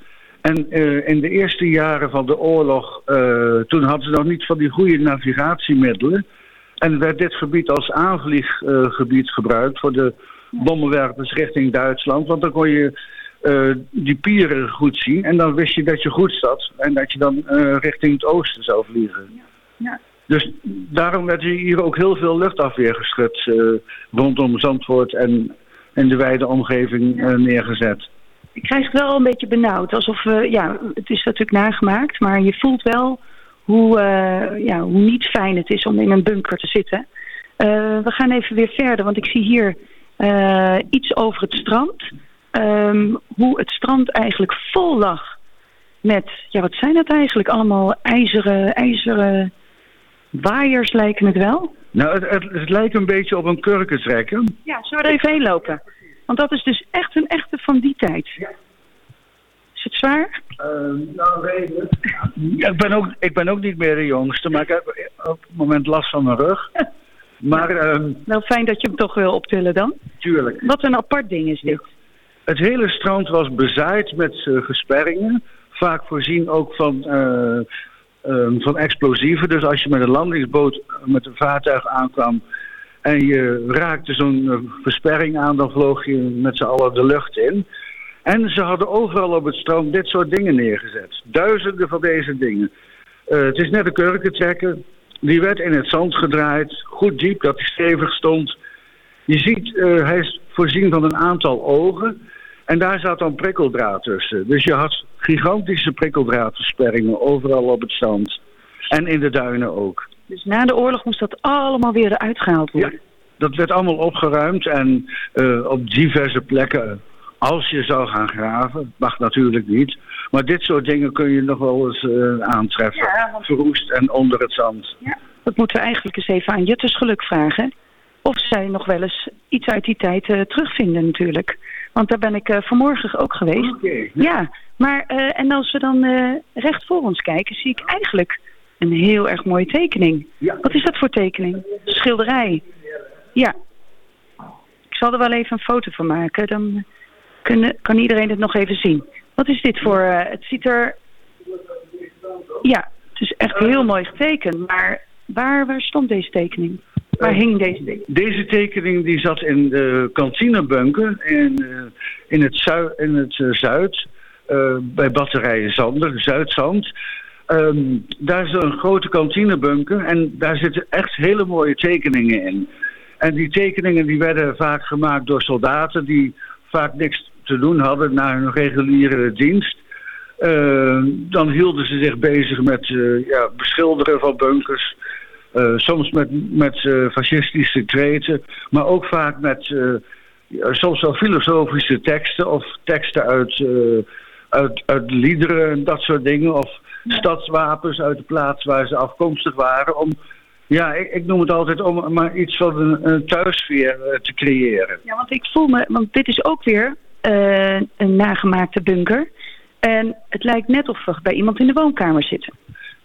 En eh, in de eerste jaren van de oorlog, eh, toen hadden ze nog niet van die goede navigatiemiddelen. En werd dit gebied als aanvlieggebied gebruikt voor de bommenwerpers richting Duitsland. Want dan kon je eh, die pieren goed zien en dan wist je dat je goed zat. En dat je dan richting het oosten zou vliegen. Ja. Dus daarom werd hier ook heel veel luchtafweer geschud eh, rondom Zandvoort en in de wijde omgeving neergezet. Ik krijg het wel een beetje benauwd. Alsof we, ja, het is natuurlijk nagemaakt, maar je voelt wel hoe, eh, ja, hoe niet fijn het is om in een bunker te zitten. Eh, we gaan even weer verder, want ik zie hier eh, iets over het strand. Ehm, hoe het strand eigenlijk vol lag met, ja, wat zijn dat eigenlijk? Allemaal ijzeren, ijzeren waaiers lijken het wel. Nou, het, het, het lijkt een beetje op een kurkentrekker. Ja, zullen we er even heen lopen? Want dat is dus echt een echte van die tijd. Is het zwaar? nou, Ja, ik, ben ook, ik ben ook niet meer de jongste, maar ik heb op het moment last van mijn rug. Maar, ehm, Wel fijn dat je hem toch wil optillen dan. tuurlijk. Wat een apart ding is dit. Het hele strand was bezaaid met eh, versperringen. Vaak voorzien ook van, eh, ehm, van explosieven. Dus als je met een landingsboot eh, met een vaartuig aankwam... en je raakte zo'n eh, versperring aan... dan vloog je met z'n allen de lucht in. En ze hadden overal op het strand dit soort dingen neergezet. Duizenden van deze dingen. Eh, het is net een kurkentrekker. Die werd in het zand gedraaid. Goed diep, dat hij stevig stond. Je ziet, eh, hij is voorzien van een aantal ogen. En daar zat dan prikkeldraad tussen. Dus je had gigantische prikkeldraadversperringen overal op het strand. En in de duinen ook. Dus na de oorlog moest dat allemaal weer eruit gehaald worden. Dat werd allemaal opgeruimd en eh, op diverse plekken. Als je zou gaan graven, mag natuurlijk niet. Maar dit soort dingen kun je nog wel eens eh, aantreffen. Verroest en onder het zand. Dat moeten we eigenlijk eens even aan Jutters geluk vragen. Of zij nog wel eens iets uit die tijd eh, terugvinden natuurlijk. Want daar ben ik vanmorgen ook geweest. Ja, maar eh, en als we dan recht voor ons kijken, zie ik eigenlijk een heel erg mooie tekening. Wat is dat voor tekening? Schilderij. Ja. Ik zal er wel even een foto van maken. Dan kunnen, kan iedereen het nog even zien. Wat is dit voor... eh, het ziet er... Ja, het is echt heel mooi getekend. Maar waar, waar stond deze tekening? Waar hing deze tekening? Deze tekening die zat in de kantinebunker in, eh, in het, zui in het eh, zuid. eh, bij batterijen Zander, Zuidzand. Ehm, daar is een grote kantinebunker en daar zitten echt hele mooie tekeningen in. En die tekeningen die werden vaak gemaakt door soldaten die vaak niks te doen hadden na hun reguliere dienst. Eh, dan hielden ze zich bezig met eh, ja, beschilderen van bunkers. Eh, soms met, met eh, fascistische kreten, maar ook vaak met soms wel filosofische teksten of teksten uit, uit, uit liederen en dat soort dingen. Of stadswapens uit de plaats waar ze afkomstig waren. Om, ja, ik, ik noem het altijd om maar iets van een, een thuissfeer eh, te creëren. Ja, want ik voel me, want dit is ook weer eh, een nagemaakte bunker. En het lijkt net of we bij iemand in de woonkamer zitten.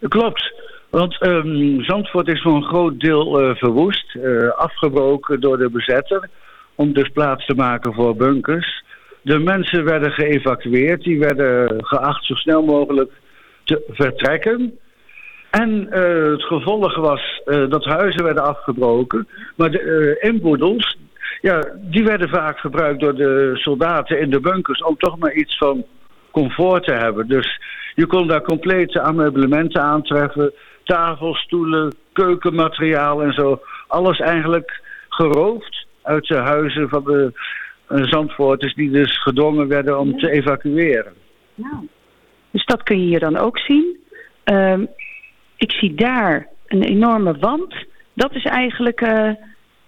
Klopt. Want ehm, Zandvoort is voor een groot deel eh, verwoest, afgebroken door de bezetter, om dus plaats te maken voor bunkers. De mensen werden geëvacueerd, die werden geacht zo snel mogelijk te vertrekken. En eh, het gevolg was eh, dat huizen werden afgebroken, maar de eh, inboedels, ja, die werden vaak gebruikt door de soldaten in de bunkers om toch maar iets van comfort te hebben. Dus je kon daar complete ameublementen aantreffen, tafels, stoelen, keukenmateriaal en zo. Alles eigenlijk geroofd uit de huizen van de Zandvoorters die dus gedwongen werden om te evacueren. Nou, dus dat kun je hier dan ook zien. Ehm, ik zie daar een enorme wand. Dat is eigenlijk eh,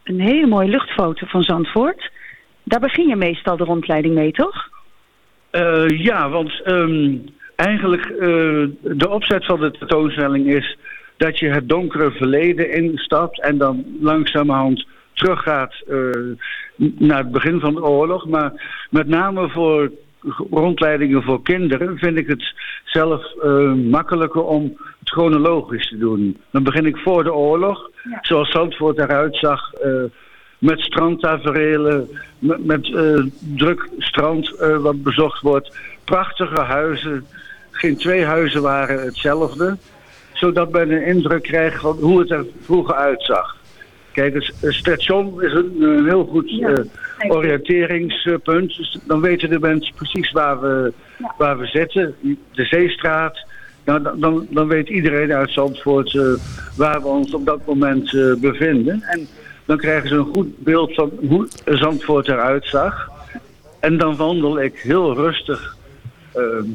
een hele mooie luchtfoto van Zandvoort. Daar begin je meestal de rondleiding mee, toch? Eh, ja, want ehm, eigenlijk uh, de opzet van de tentoonstelling is dat je het donkere verleden instapt en dan langzamerhand teruggaat naar het begin van de oorlog. Maar met name voor rondleidingen voor kinderen vind ik het zelf uh, makkelijker om het chronologisch te doen. Dan begin ik voor de oorlog, ja. zoals Zandvoort eruit zag, uh, met strandtaferelen, met, met uh, druk strand wat bezocht wordt, prachtige huizen. Geen twee huizen waren hetzelfde, zodat men een indruk krijgt van hoe het er vroeger uitzag. Kijk, het station is een, een heel goed ja, oriënteringspunt. Dus dan weten de mensen precies waar we, ja. waar we zitten. De Zeestraat. Nou, dan, dan weet iedereen uit Zandvoort uh, waar we ons op dat moment uh, bevinden. En dan krijgen ze een goed beeld van hoe Zandvoort eruit zag. En dan wandel ik heel rustig ehm,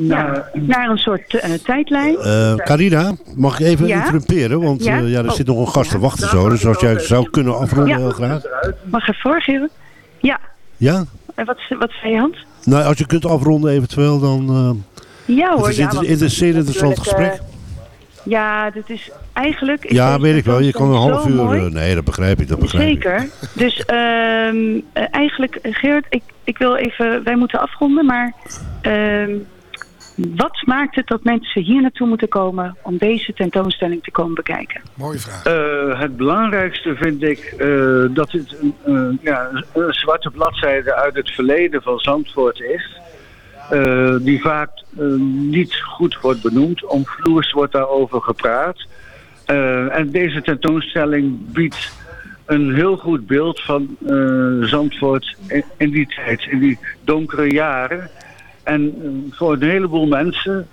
naar, ja, naar een soort uh, tijdlijn. Uh, Carina, mag ik even ja? interrumperen? Want ja? Uh, ja, er oh. zit nog een gast te wachten zo. Dus als jij zou kunnen afronden, heel graag. Mag ik voorgeven? Ja. Ja? En wat, wat zei je, Hans? Nou, als je kunt afronden eventueel, dan... ja hoor. Het is ja, een zeer interessant gesprek. Ja, dit is eigenlijk... Ja, weet ik wel. Je kan een half uur... Mooi. Nee, dat begrijp ik. Dat begrijp Zeker. Ik. Dus um, eigenlijk, Geert, ik, ik wil even... Wij moeten afronden, maar... Um, wat maakt het dat mensen hier naartoe moeten komen om deze tentoonstelling te komen bekijken? Mooie vraag. Uh, het belangrijkste vind ik uh, dat het een, uh, ja, een zwarte bladzijde uit het verleden van Zandvoort is. die vaak niet goed wordt benoemd. Omvloers wordt daarover gepraat. en deze tentoonstelling biedt een heel goed beeld van Zandvoort in, in die tijd, in die donkere jaren. En voor een heleboel mensen,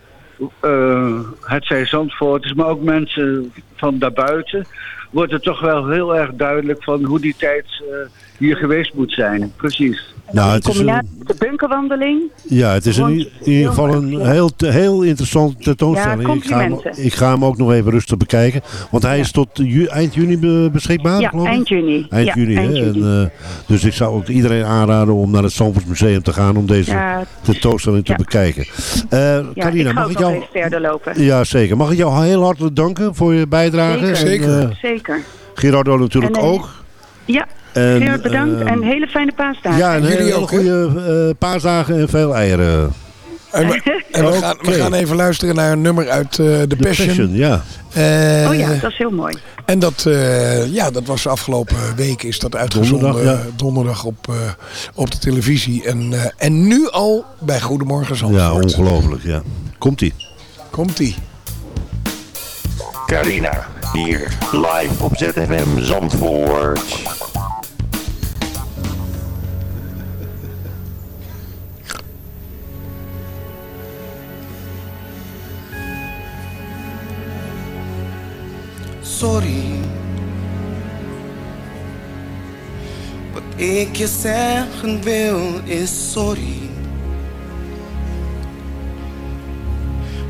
uh, het zij Zandvoorters, maar ook mensen van daarbuiten, wordt het toch wel heel erg duidelijk van hoe die tijd uh, hier geweest moet zijn. Precies. Nou, het is een... de bunkerwandeling. Ja, het is in, in ieder geval een heel, heel interessante tentoonstelling. Ja, ik, ga hem, ik ga hem ook nog even rustig bekijken. Want hij ja. is tot ju eind juni beschikbaar, ja, geloof ik? eind juni. Eind juni, eind hè? juni. En, uh, dus ik zou ook iedereen aanraden om naar het Zandvoortsmuseum te gaan om deze tentoonstelling te bekijken. Uh, Carina, mag ik jou... verder lopen. Ja, zeker. Mag ik jou heel hartelijk danken voor je bijdrage? Zeker, en, uh, zeker. Gerardo natuurlijk en, ook. Ja, en, Gerard bedankt uh, en hele fijne paasdagen. Ja, en hele ook, goede uh, paasdagen en veel eieren. En, we, en we, gaan, we, gaan, even luisteren naar een nummer uit uh, The, The Passion. Passion ja. oh ja, dat is heel mooi. En dat, ja, dat was afgelopen week is dat uitgezonden. Donderdag, ja. donderdag op, op de televisie. En, en nu al bij Goedemorgen Zandvoort. Ja, ongelooflijk. Ja. Komt-ie. Komt-ie. Carina, hier live op ZFM Zandvoort. Sorry. Wat ik je zeggen wil is sorry.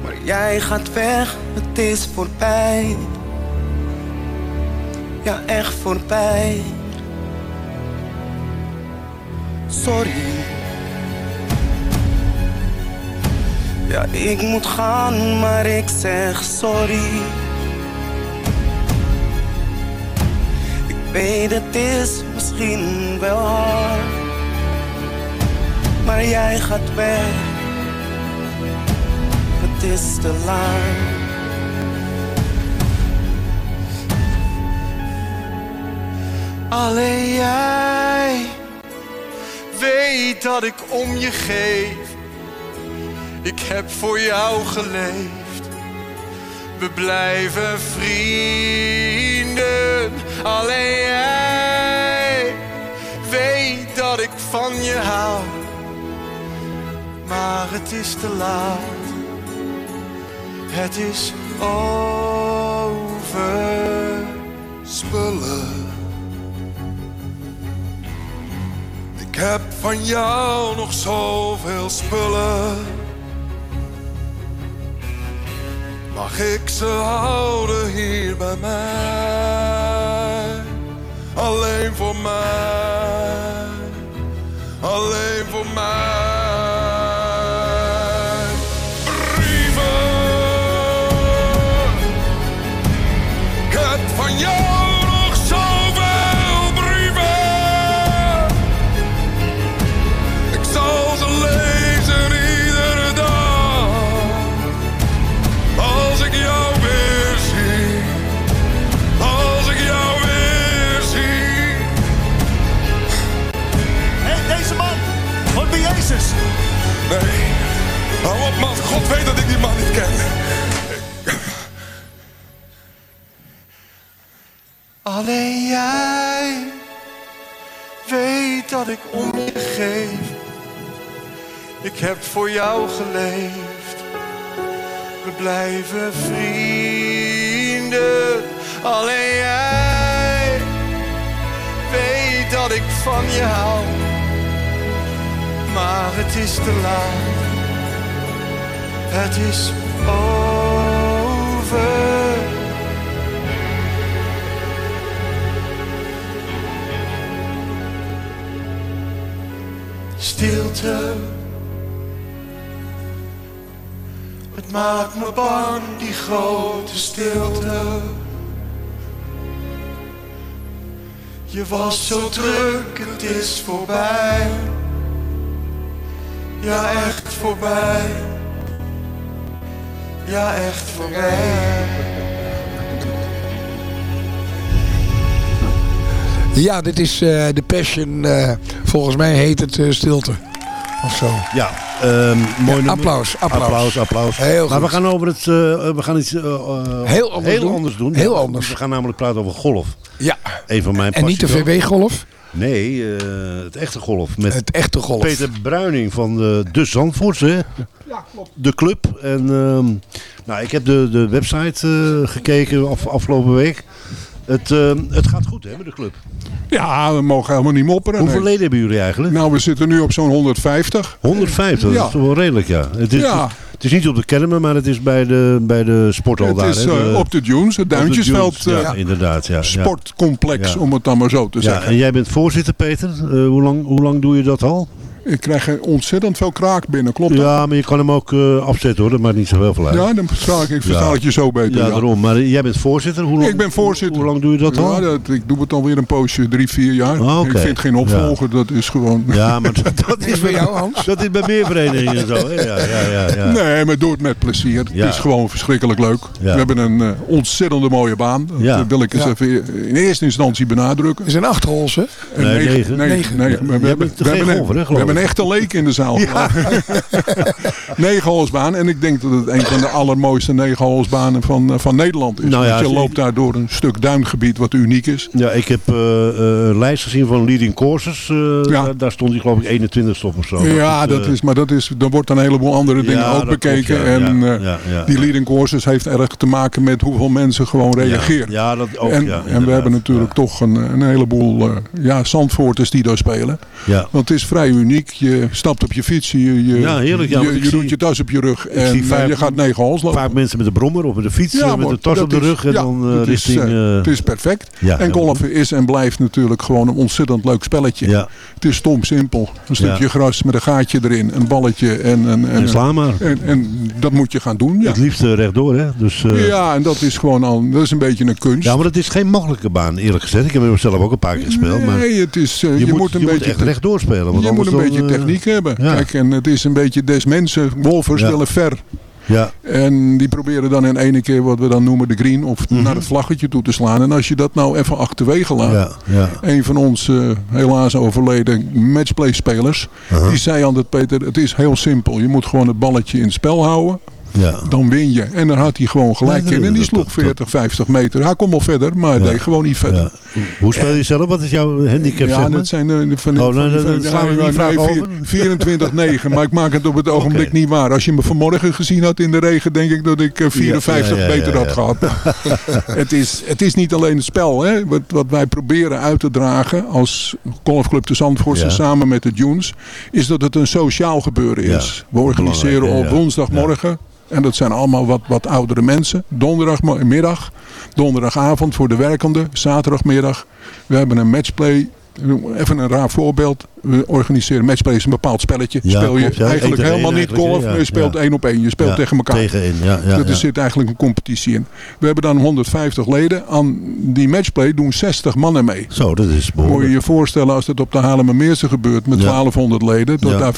Maar jij gaat weg, het is voorbij. Ja, echt voorbij. Sorry. Ja, ik moet gaan, maar ik zeg sorry. Weet het is misschien wel hard. Maar jij gaat weg. Het is te laat. Alleen jij weet dat ik om je geef. Ik heb voor jou geleefd. We blijven vrienden. Alleen jij weet dat ik van je hou. Maar het is te laat. Het is over. Spullen. Ik heb van jou nog zoveel spullen. Mag ik ze houden hier bij mij? Alleen voor mij. Alleen voor mij. Brieven. Heb van jou weet dat ik die man niet ken. Alleen jij weet dat ik om je geef. Ik heb voor jou geleefd. We blijven vrienden. Alleen jij weet dat ik van je hou. Maar het is te laat. Het is over. Stilte. Het maakt me bang, die grote stilte. Je was zo druk, het is voorbij. Ja, echt voorbij. Ja, echt voorbij. Ja, dit is eh The Passion. eh, volgens mij heet het eh, Stilte. Of zo. Ja, ehm, mooi nummer. applaus, applaus. applaus. applaus. Heel Maar we gaan over het, eh, we gaan iets Heel anders doen. anders doen. Heel Ja, anders. We gaan namelijk praten over golf. Ja. Een van mijn En niet de. VW-golf? Nee, eh, het echte golf. Met Het echte golf. Peter Bruining van de, de Zandvoorts, hè? De club. En ehm, nou, ik heb de, de website eh, gekeken af, afgelopen week. Het, ehm, het gaat goed hè, met de club. Ja, we mogen helemaal niet mopperen. Hoeveel nee. leden hebben jullie eigenlijk? Nou, we zitten nu op zo'n 150. 150, Ja. dat is toch wel redelijk, ja. Het is, Ja. het is niet op de Kennemer, maar het is bij de, bij de sporthal Het daar. is hè, eh, de- op de Dunes, het Duintjesveld. Dunes, ja, eh, inderdaad. Ja. Sportcomplex, Ja. om het dan maar zo te Ja, zeggen. en jij bent voorzitter, Peter. Eh, hoe, lang, hoe lang doe je dat al? Ik krijg er ontzettend veel kraak binnen, klopt dat? Ja, maar je kan hem ook eh, afzetten hoor, dat maakt niet zoveel uit. Ja, dan versta ik, ik versta Ja. het je zo beter. Ja, ja. daarom. Maar jij bent voorzitter. Hoe lang, Ik ben voorzitter. Hoe lang doe je dat al? Ja, dat, ik doe het alweer een poosje, drie, vier jaar. Ah. Ik vind geen opvolger, dat is gewoon... Ja, maar dat, is voor jou, Hans? Dat is bij meer verenigingen zo. Hè? Ja, ja, ja, ja. Nee, maar doe het met plezier. Ja. Het is gewoon verschrikkelijk leuk. Ja. We hebben een eh, ontzettende mooie baan. Dat Ja. eh, wil ik eens Ja. even in eerste instantie benadrukken. Er zijn acht holes, hè? Nee, negen. negen. Nee, Negen. maar we hebben, we hebben een echte leek in de zaal. negenholsbaan. En ik denk dat het een van de allermooiste negenholsbanen van, eh, van Nederland is. Nou ja, Want je loopt daar door een stuk duingebied wat uniek is. Ja, ik heb eh, een lijst gezien van leading courses. Ja. daar, stond hij geloof ik 21 op of zo. ja, dat is, maar dat is, er wordt een heleboel andere dingen Ja, ook bekeken. ja. en Ja, ja, ja, die ja. leading courses heeft erg te maken met hoeveel mensen gewoon reageren. Ja, dat ook. en, ja, en we hebben natuurlijk toch een, een heleboel ja, Zandvoorters die daar spelen. Ja. Want het is vrij uniek. Je stapt op je fiets, je, je, Ja, heerlijk, ja, je, doet je tas op je rug en vaak- je gaat negen hols lopen. Vaak mensen met de brommer of met de fiets, eh, met de tas op de is- rug en ja, dan eh, het is, richting... eh, het is perfect. ja, en ja. golfen is en blijft natuurlijk gewoon een ontzettend leuk spelletje. Ja. Het is stom simpel. Een stukje Ja. gras met een gaatje erin, een balletje en... En, En sla maar. En, en dat moet je gaan doen, ja. Het liefst rechtdoor, hè? Dus, eh, Ja, en dat is gewoon al, dat is een beetje een kunst. Ja, maar het is geen makkelijke baan, eerlijk gezegd. Ik heb hem zelf ook een paar keer gespeeld. Maar Nee, het is, je, je, moet, moet een je moet beetje echt rechtdoor spelen. Want je moet een dan, beetje eh, techniek hebben. ja. Kijk, en het is een beetje des mensen. Wolvers Ja. willen ver. Ja. En die proberen dan in ene keer wat we dan noemen de green of Mhm. naar het vlaggetje toe te slaan. En als je dat nou even achterwege laat. Ja, ja. Een van ons eh, helaas overleden matchplay spelers. Uh-huh. Die zei altijd Peter, het is heel simpel. Je moet gewoon het balletje in het spel houden. Ja. Dan win je. En daar had hij gewoon gelijk in. En die sloeg dat- 40, 50 meter. Hij kon wel verder, maar hij deed gewoon niet verder. Hoe speel je zelf? Wat is jouw handicap? Ja, dat zijn eh, van die- Oh, dan slaan we die vraag over. 24-9, maar ik maak het op het ogenblik niet waar. Als je me vanmorgen gezien had in de regen, denk ik dat ik eh, 54 Ja, ja, ja, beter ja, had gehad. het, is, het is niet alleen het spel. Hè. Wat, wat wij proberen uit te dragen als Golfclub de Zandvoortse Ja. samen met de Dunes, is dat het een sociaal gebeuren is. We organiseren op woensdagmorgen. En dat zijn allemaal wat, wat oudere mensen. Donderdagmiddag, donderdagavond voor de werkenden, zaterdagmiddag. We hebben een matchplay. Even een raar voorbeeld. We organiseren matchplay is een bepaald spelletje. Ja, Speel je klopt, ja. Eén eigenlijk tegen helemaal niet eigenlijk, golf. Ja, je speelt één op één. Je speelt tegen elkaar. tegenin, ja, ja, er zit eigenlijk een competitie in. We hebben dan 150 leden. Aan die matchplay doen 60 mannen mee. Zo, dat is Moet je behoorlijk. je voorstellen als dat op de Haarlemmermeerse gebeurt met Ja. 1200 leden. Dat daar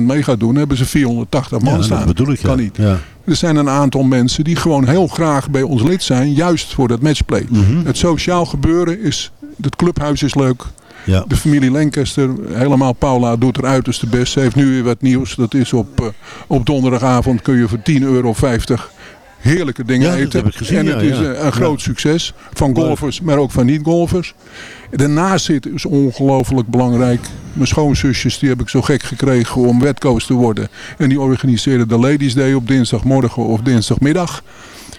40% mee gaat doen. hebben ze 480 man staan. dat bedoel ik. Ja. Kan niet. Ja. Er zijn een aantal mensen die gewoon heel graag bij ons lid zijn. Juist voor dat matchplay. Mhm. Het sociaal gebeuren is... Het clubhuis is leuk. Ja. De familie Lancaster, helemaal Paula doet er uiterste best. Ze heeft nu weer wat nieuws. Dat is op, eh, op donderdagavond kun je voor 10,50 euro heerlijke dingen Ja, eten. gezien, en het ja, is ja. een groot succes. Van golfers, maar ook van niet-golfers. Daarnaast zitten is ongelooflijk belangrijk. Mijn schoonzusjes die heb ik zo gek gekregen om wetcoach te worden. En die organiseren de Ladies Day op dinsdagmorgen of dinsdagmiddag.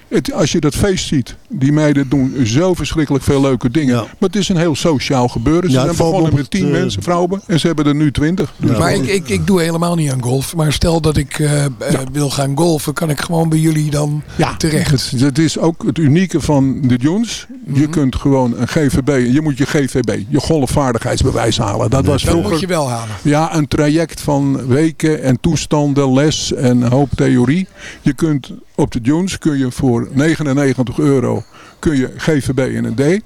Het, als je dat feest ziet, die meiden doen zo verschrikkelijk veel leuke dingen. Maar het is een heel sociaal gebeuren. Ze Ja, zijn begonnen me met op 10 het, eh, mensen, vrouwen. En ze hebben er nu 20. Dus maar ik, ik, ik doe helemaal niet aan golf. Maar stel dat ik eh, eh, wil gaan golfen, kan ik gewoon bij jullie dan terecht. Het, het is ook het unieke van de Jones. Je Mhm. kunt gewoon een GVB, je moet je GVB, je golfvaardigheidsbewijs halen. Dat was Dat vroeger. moet je wel halen. Ja, een traject van weken en toestanden, les en een hoop theorie. Je kunt op de Jones kun je voor 99 euro kun je GVB en een D.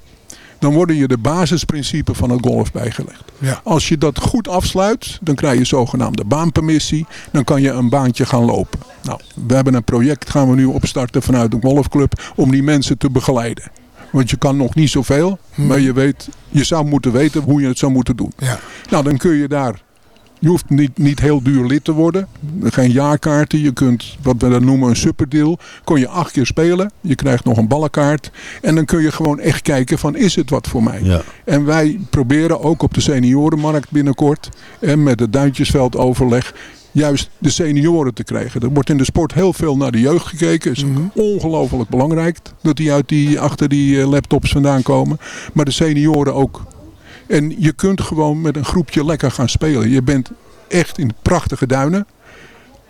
Dan worden je de basisprincipes van het golf bijgelegd. Ja. Als je dat goed afsluit, dan krijg je zogenaamde baanpermissie. Dan kan je een baantje gaan lopen. Nou, we hebben een project, gaan we nu opstarten vanuit de golfclub, om die mensen te begeleiden. Want je kan nog niet zoveel, maar je, weet, je zou moeten weten hoe je het zou moeten doen. Ja. Nou, dan kun je daar je hoeft niet, niet heel duur lid te worden. Geen jaarkaarten. Je kunt, wat we dan noemen, een superdeal. Kon je acht keer spelen. Je krijgt nog een ballenkaart. En dan kun je gewoon echt kijken van, is het wat voor mij? Ja. En wij proberen ook op de seniorenmarkt binnenkort. En met het Duintjesveld overleg. Juist de senioren te krijgen. Er wordt in de sport heel veel naar de jeugd gekeken. Het is ongelooflijk belangrijk dat die uit die, achter die eh, laptops vandaan komen. Maar de senioren ook. En je kunt gewoon met een groepje lekker gaan spelen. Je bent echt in prachtige duinen.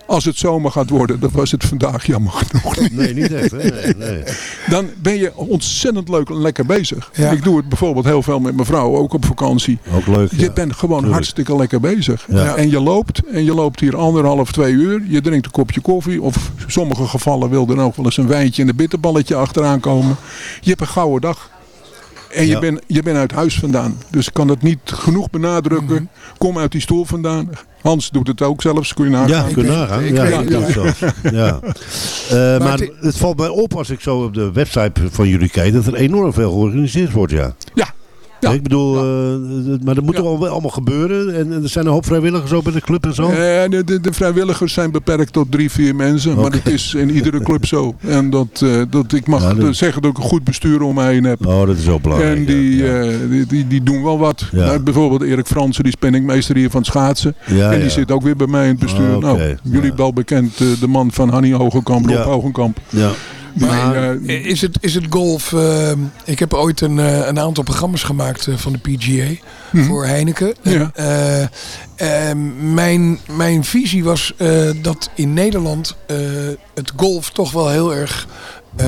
Als het zomer gaat worden, dat was het vandaag jammer genoeg niet. Nee, niet echt. hè? Nee, nee. Dan ben je ontzettend leuk en lekker bezig. Ja. Ik doe het bijvoorbeeld heel veel met mijn vrouw, ook op vakantie. Ook leuk. Je ja. bent gewoon Tuurlijk. hartstikke lekker bezig. Ja. En je loopt. En je loopt hier anderhalf, twee uur. Je drinkt een kopje koffie. Of in sommige gevallen wil er ook wel eens een wijntje en een bitterballetje achteraan komen. Je hebt een gouden dag. En je, bent, je bent uit huis vandaan. Dus ik kan het niet genoeg benadrukken. Mhm. Kom uit die stoel vandaan. Hans doet het ook zelfs. Kun je nagaan. Ja, kun je nagaan. ik ik. Ja. Eh, maar het- het valt mij op als ik zo op de website van jullie kijk dat er enorm veel georganiseerd wordt. Ja. Ja, Ik bedoel, eh, maar dat moet toch wel allemaal gebeuren. En, en er zijn een hoop vrijwilligers ook bij de club en zo. Eh, de, de, de vrijwilligers zijn beperkt tot drie, vier mensen. Maar dat is in iedere club zo. En dat, eh, dat ik mag Ja, dat- zeggen dat ik een goed bestuur om mij heen heb. Oh, dat is ook belangrijk. En die, die, die, die doen wel wat. Ja. Nou, bijvoorbeeld Erik Fransen, die is penningmeester hier van schaatsen. Ja, en die ja. zit ook weer bij mij in het bestuur. Oh, oké. Nou, jullie wel bekend, de man van Hanny Hogenkamp, Rob Ja. Hogenkamp. Ja. Maar eh, is, het, is het golf... eh, ik heb ooit een, eh, een aantal programma's gemaakt eh, van de PGA Mhm. voor Heineken. Ja. Eh, eh, mijn, mijn visie was eh, dat in Nederland eh, het golf toch wel heel erg... eh,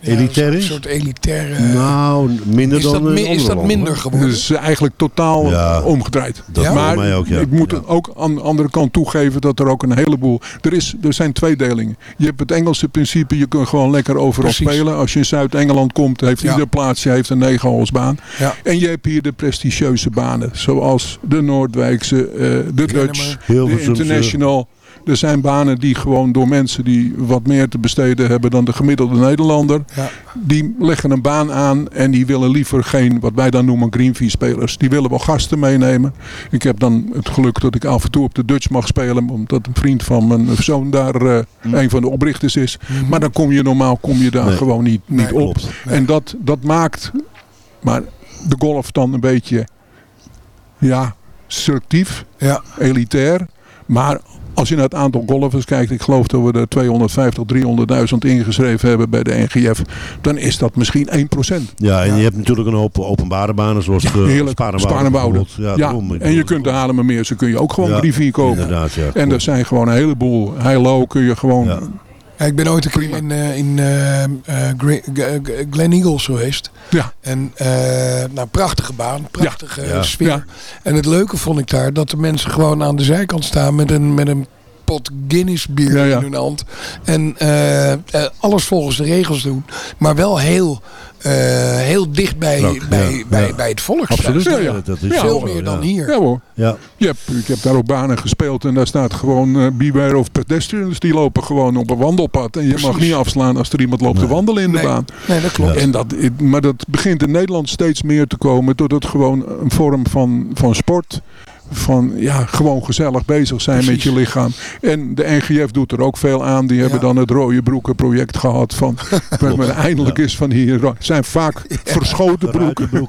ja, Elitair een is? soort elitaire... Nou, minder is dan dat, mi- andere is dat minder geworden? Dat is eigenlijk totaal Ja. omgedraaid. Dat maar mij ook, ja. ik moet Ja. ook aan de andere kant toegeven dat er ook een heleboel... Er, is, er zijn twee delingen. Je hebt het Engelse principe, je kunt gewoon lekker overal Precies. spelen. Als je in Zuid-Engeland komt, heeft Ja. ieder plaatsje heeft een negenholsbaan. Ja. En je hebt hier de prestigieuze banen. Zoals de Noordwijkse, eh, de Dutch, de. International... Er zijn banen die gewoon door mensen die wat meer te besteden hebben dan de gemiddelde Nederlander. Ja. Die leggen een baan aan en die willen liever geen, wat wij dan noemen greenfee spelers. Die willen wel gasten meenemen. Ik heb dan het geluk dat ik af en toe op de Dutch mag spelen. Omdat een vriend van mijn zoon daar eh, een van de oprichters is. Maar dan kom je normaal kom je daar. Nee. gewoon niet, niet Nee, op. Nee. En dat, dat maakt maar de golf dan een beetje ja, selectief Ja. elitair. Maar als je naar het aantal golfers kijkt, ik geloof dat we er 250, 300.000 ingeschreven hebben bij de NGF, dan is dat misschien 1%. Ja, en je hebt natuurlijk een hoop openbare banen zoals de Sparenwouden Sparenwouden. bijvoorbeeld. Ja, daarom. Ik en je kunt de Haarlemmermeersen kun je ook gewoon Ja, drie, vier kopen. Ja. En er zijn gewoon een heleboel. Heilo kun je gewoon... Ja. Ik ben ooit een keer in, eh, in eh, eh, G- Glen Eagles geweest. Ja. En eh, nou, prachtige baan, prachtige Ja. sfeer. Ja. En het leuke vond ik daar dat de mensen gewoon aan de zijkant staan met een, met een pot Guinness bier Ja, ja. in hun hand. En eh, eh, alles volgens de regels doen. Maar wel heel, eh, heel dicht bij, bij, ja. bij, Ja. bij het volk. Absoluut, Ja, ja, ja. dat is Ja, Veel meer ja. dan hier. Ja hoor. Ja. Je hebt, ik heb daar ook banen gespeeld en daar staat gewoon eh beware of pedestrians. Die lopen gewoon op een wandelpad. En je mag niet afslaan als er iemand loopt te wandelen in de Nee. baan. Nee, dat klopt. En dat, maar dat begint in Nederland steeds meer te komen. Doordat het gewoon een vorm van, van sport. Van ja, gewoon gezellig bezig zijn met je lichaam. En de NGF doet er ook veel aan. Die hebben Ja. dan het rode broeken project gehad. Van, maar eindelijk is van hier. Het zijn vaak verschoten broeken.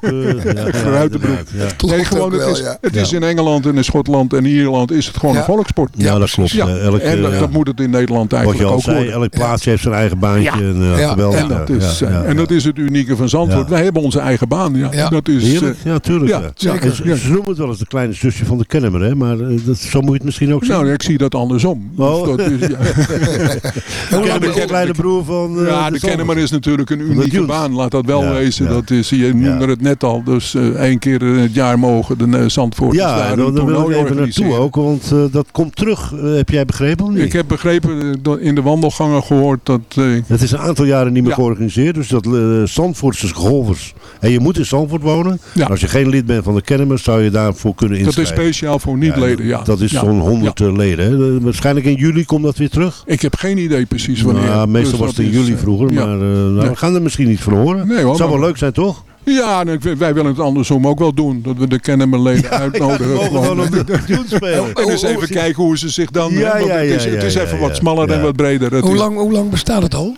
Klopt Nee, gewoon, het, is, het in Engeland en in Schotland en Ierland is het gewoon Ja. een volkssport. Ja, dat klopt. Ja. Elke, en dat, ja. dat moet het in Nederland eigenlijk al ook zei, worden. elk plaatsje heeft zijn eigen baantje. Ja. En, eh, Ja, geweldig. En dat, is, ja, eh, en dat is het unieke van Zandvoort. Ja. Wij hebben onze eigen baan. Ja. Dat is, Heerlijk, eh, tuurlijk. Ja. ze noemen het wel eens de kleine zusje van de Kennemer, hè? maar eh, dat, zo moet je het misschien ook zien. nou, ik zie dat andersom. Oh. Dus dat is, ja. de kleine broer van eh, Ja, de Kennemer is natuurlijk een unieke baan. Laat dat wel Ja, wezen. Dat is, je noemde het net al. Dus eh, één keer in het jaar mogen de uh, Zandvoorters Ja, daar dan, dan wil ik even naartoe ook, want dat komt terug. Heb jij begrepen of niet? Ik heb begrepen in de wandelgangen gehoord dat... Het is een aantal jaren niet meer georganiseerd. Dus dat Zandvoortse golfers. En je moet in Zandvoort wonen. Als je geen lid bent van de Kennemer, zou je daarvoor kunnen inschrijven. Speciaal voor niet-leden, ja. Dat is Ja. zo'n 100 eh, leden. Hè? Eh, Waarschijnlijk in juli komt dat weer terug. Ik heb geen idee precies wanneer. Nou, meestal Dus was het in juli eh, vroeger. ja. Maar eh, nou, Ja. we gaan er misschien niet van horen. Nee, hoor, Het zou wel leuk zijn, toch? Ja, wij willen het andersom ook wel doen. Dat we de Kennemerleden uitnodigen. we mogen gewoon. gewoon op de spelen. En eens even kijken hoe ze zich dan... Ja, ja, het is, ja, het is ja, even ja, wat ja. smaller en Ja. wat breder. Hoe lang, hoe lang bestaat het al?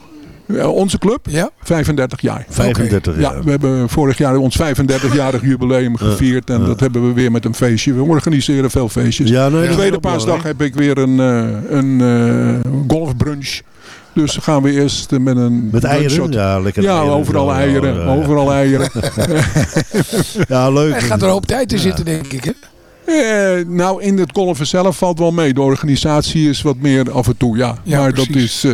Ja, onze club? Ja? 35 jaar. 35 Ja, jaar. we hebben vorig jaar ons 35-jarig jubileum gevierd. En dat hebben we weer met een feestje. We organiseren veel feestjes. Ja, nee, tweede paasdag heb ik weer een, eh, een eh, golfbrunch. Dus gaan we eerst eh, met een Met eieren? brunchshot. Ja, lekker Ja, eieren. overal Ja, eieren. ja, ja. Overal eieren. Ja, leuk. Er gaat er een hoop tijd in zitten, denk ik. Hè? Eh, nou, in het golven zelf valt wel mee. De organisatie is wat meer af en toe, ja. Ja, maar dat is, eh,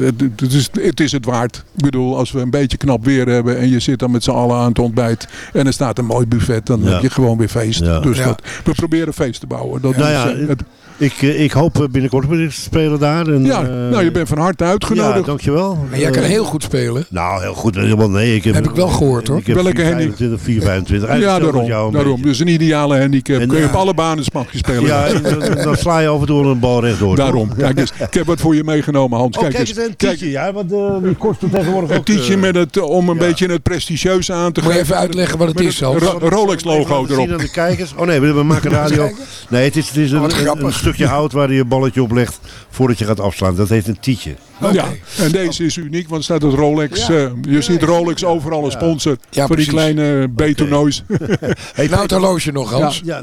het, het is, het is het waard. Ik bedoel, als we een beetje knap weer hebben en je zit dan met z'n allen aan het ontbijt en er staat een mooi buffet, dan Ja. heb je gewoon weer feest. Ja. Dus Ja. dat, we proberen feest te bouwen. Dat Nou is, ja, eh, het- Ik, eh, ik hoop eh, binnenkort weer te spelen daar. En, Ja, eh, nou, je bent van harte uitgenodigd. Ja, dankjewel. Maar jij kan heel goed spelen. Nou, heel goed. Helemaal nee. Ik heb, Heb ik wel gehoord, hoor. Ik heb Welke 425, 425. Ja, Eigenlijk daarom. daarom. een Dus een ideale handicap. Kun je ja. op alle banen mag je spelen. Ja, en dan, dan sla je af en toe een bal rechtdoor. Daarom. toch? Kijk eens, ik heb wat voor je meegenomen, Hans. Oh, kijk, eens. een Kijk, tietje. Ja, want die kost tegenwoordig een ook... tietje eh, met het, om een beetje het prestigieuze aan te Moet je geven. even uitleggen wat het is? Ro- Rolex logo erop. aan de kijkers. Oh nee, we maken radio. Nee, het is, het is een, Wat een, grappig. een stukje hout waar je je balletje op legt voordat je gaat afslaan. Dat heet een tietje. Ja, en deze is uniek, want staat het Rolex. eh, je ziet Rolex overal een sponsor Ja, voor die kleine betonois. Hey, nou het horloge nog, Hans. Ja,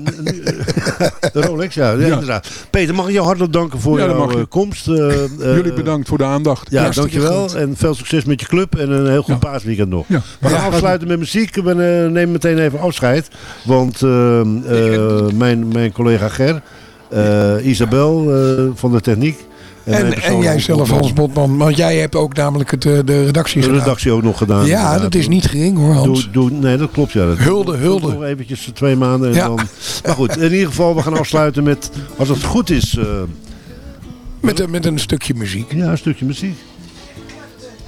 de Rolex, ja, inderdaad. Peter, mag ik jou hartelijk danken voor jouw je. eh, komst. eh, eh, Jullie bedankt voor de aandacht. Ja, Hartstikke dankjewel. goed. En veel succes met je club en een heel goed paasweekend nog. Ja. We gaan Ja. afsluiten met muziek. We eh, nemen meteen even afscheid. Want eh, eh, mijn, mijn collega Ger, eh, Isabel eh, van de techniek. En, en jij zelf, Hans Botman. Want jij hebt ook namelijk het, eh, de redactie De gedaan. redactie ook nog gedaan. Ja, dat is niet gering hoor, Hans. Doe, doe, nee, dat klopt. Ja. Dat, Hulde, hulde. Nog eventjes twee maanden. En Ja. dan, maar goed, in ieder geval, we gaan afsluiten met, als het goed is, eh, Met, een- met een stukje muziek. ja, een stukje muziek.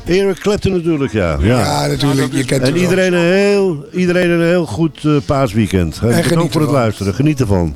Eric Clapton natuurlijk, ja. Ja, natuurlijk. Je kent En iedereen een heel, iedereen een heel goed eh, paasweekend. En Bedankt voor het luisteren. Geniet ervan.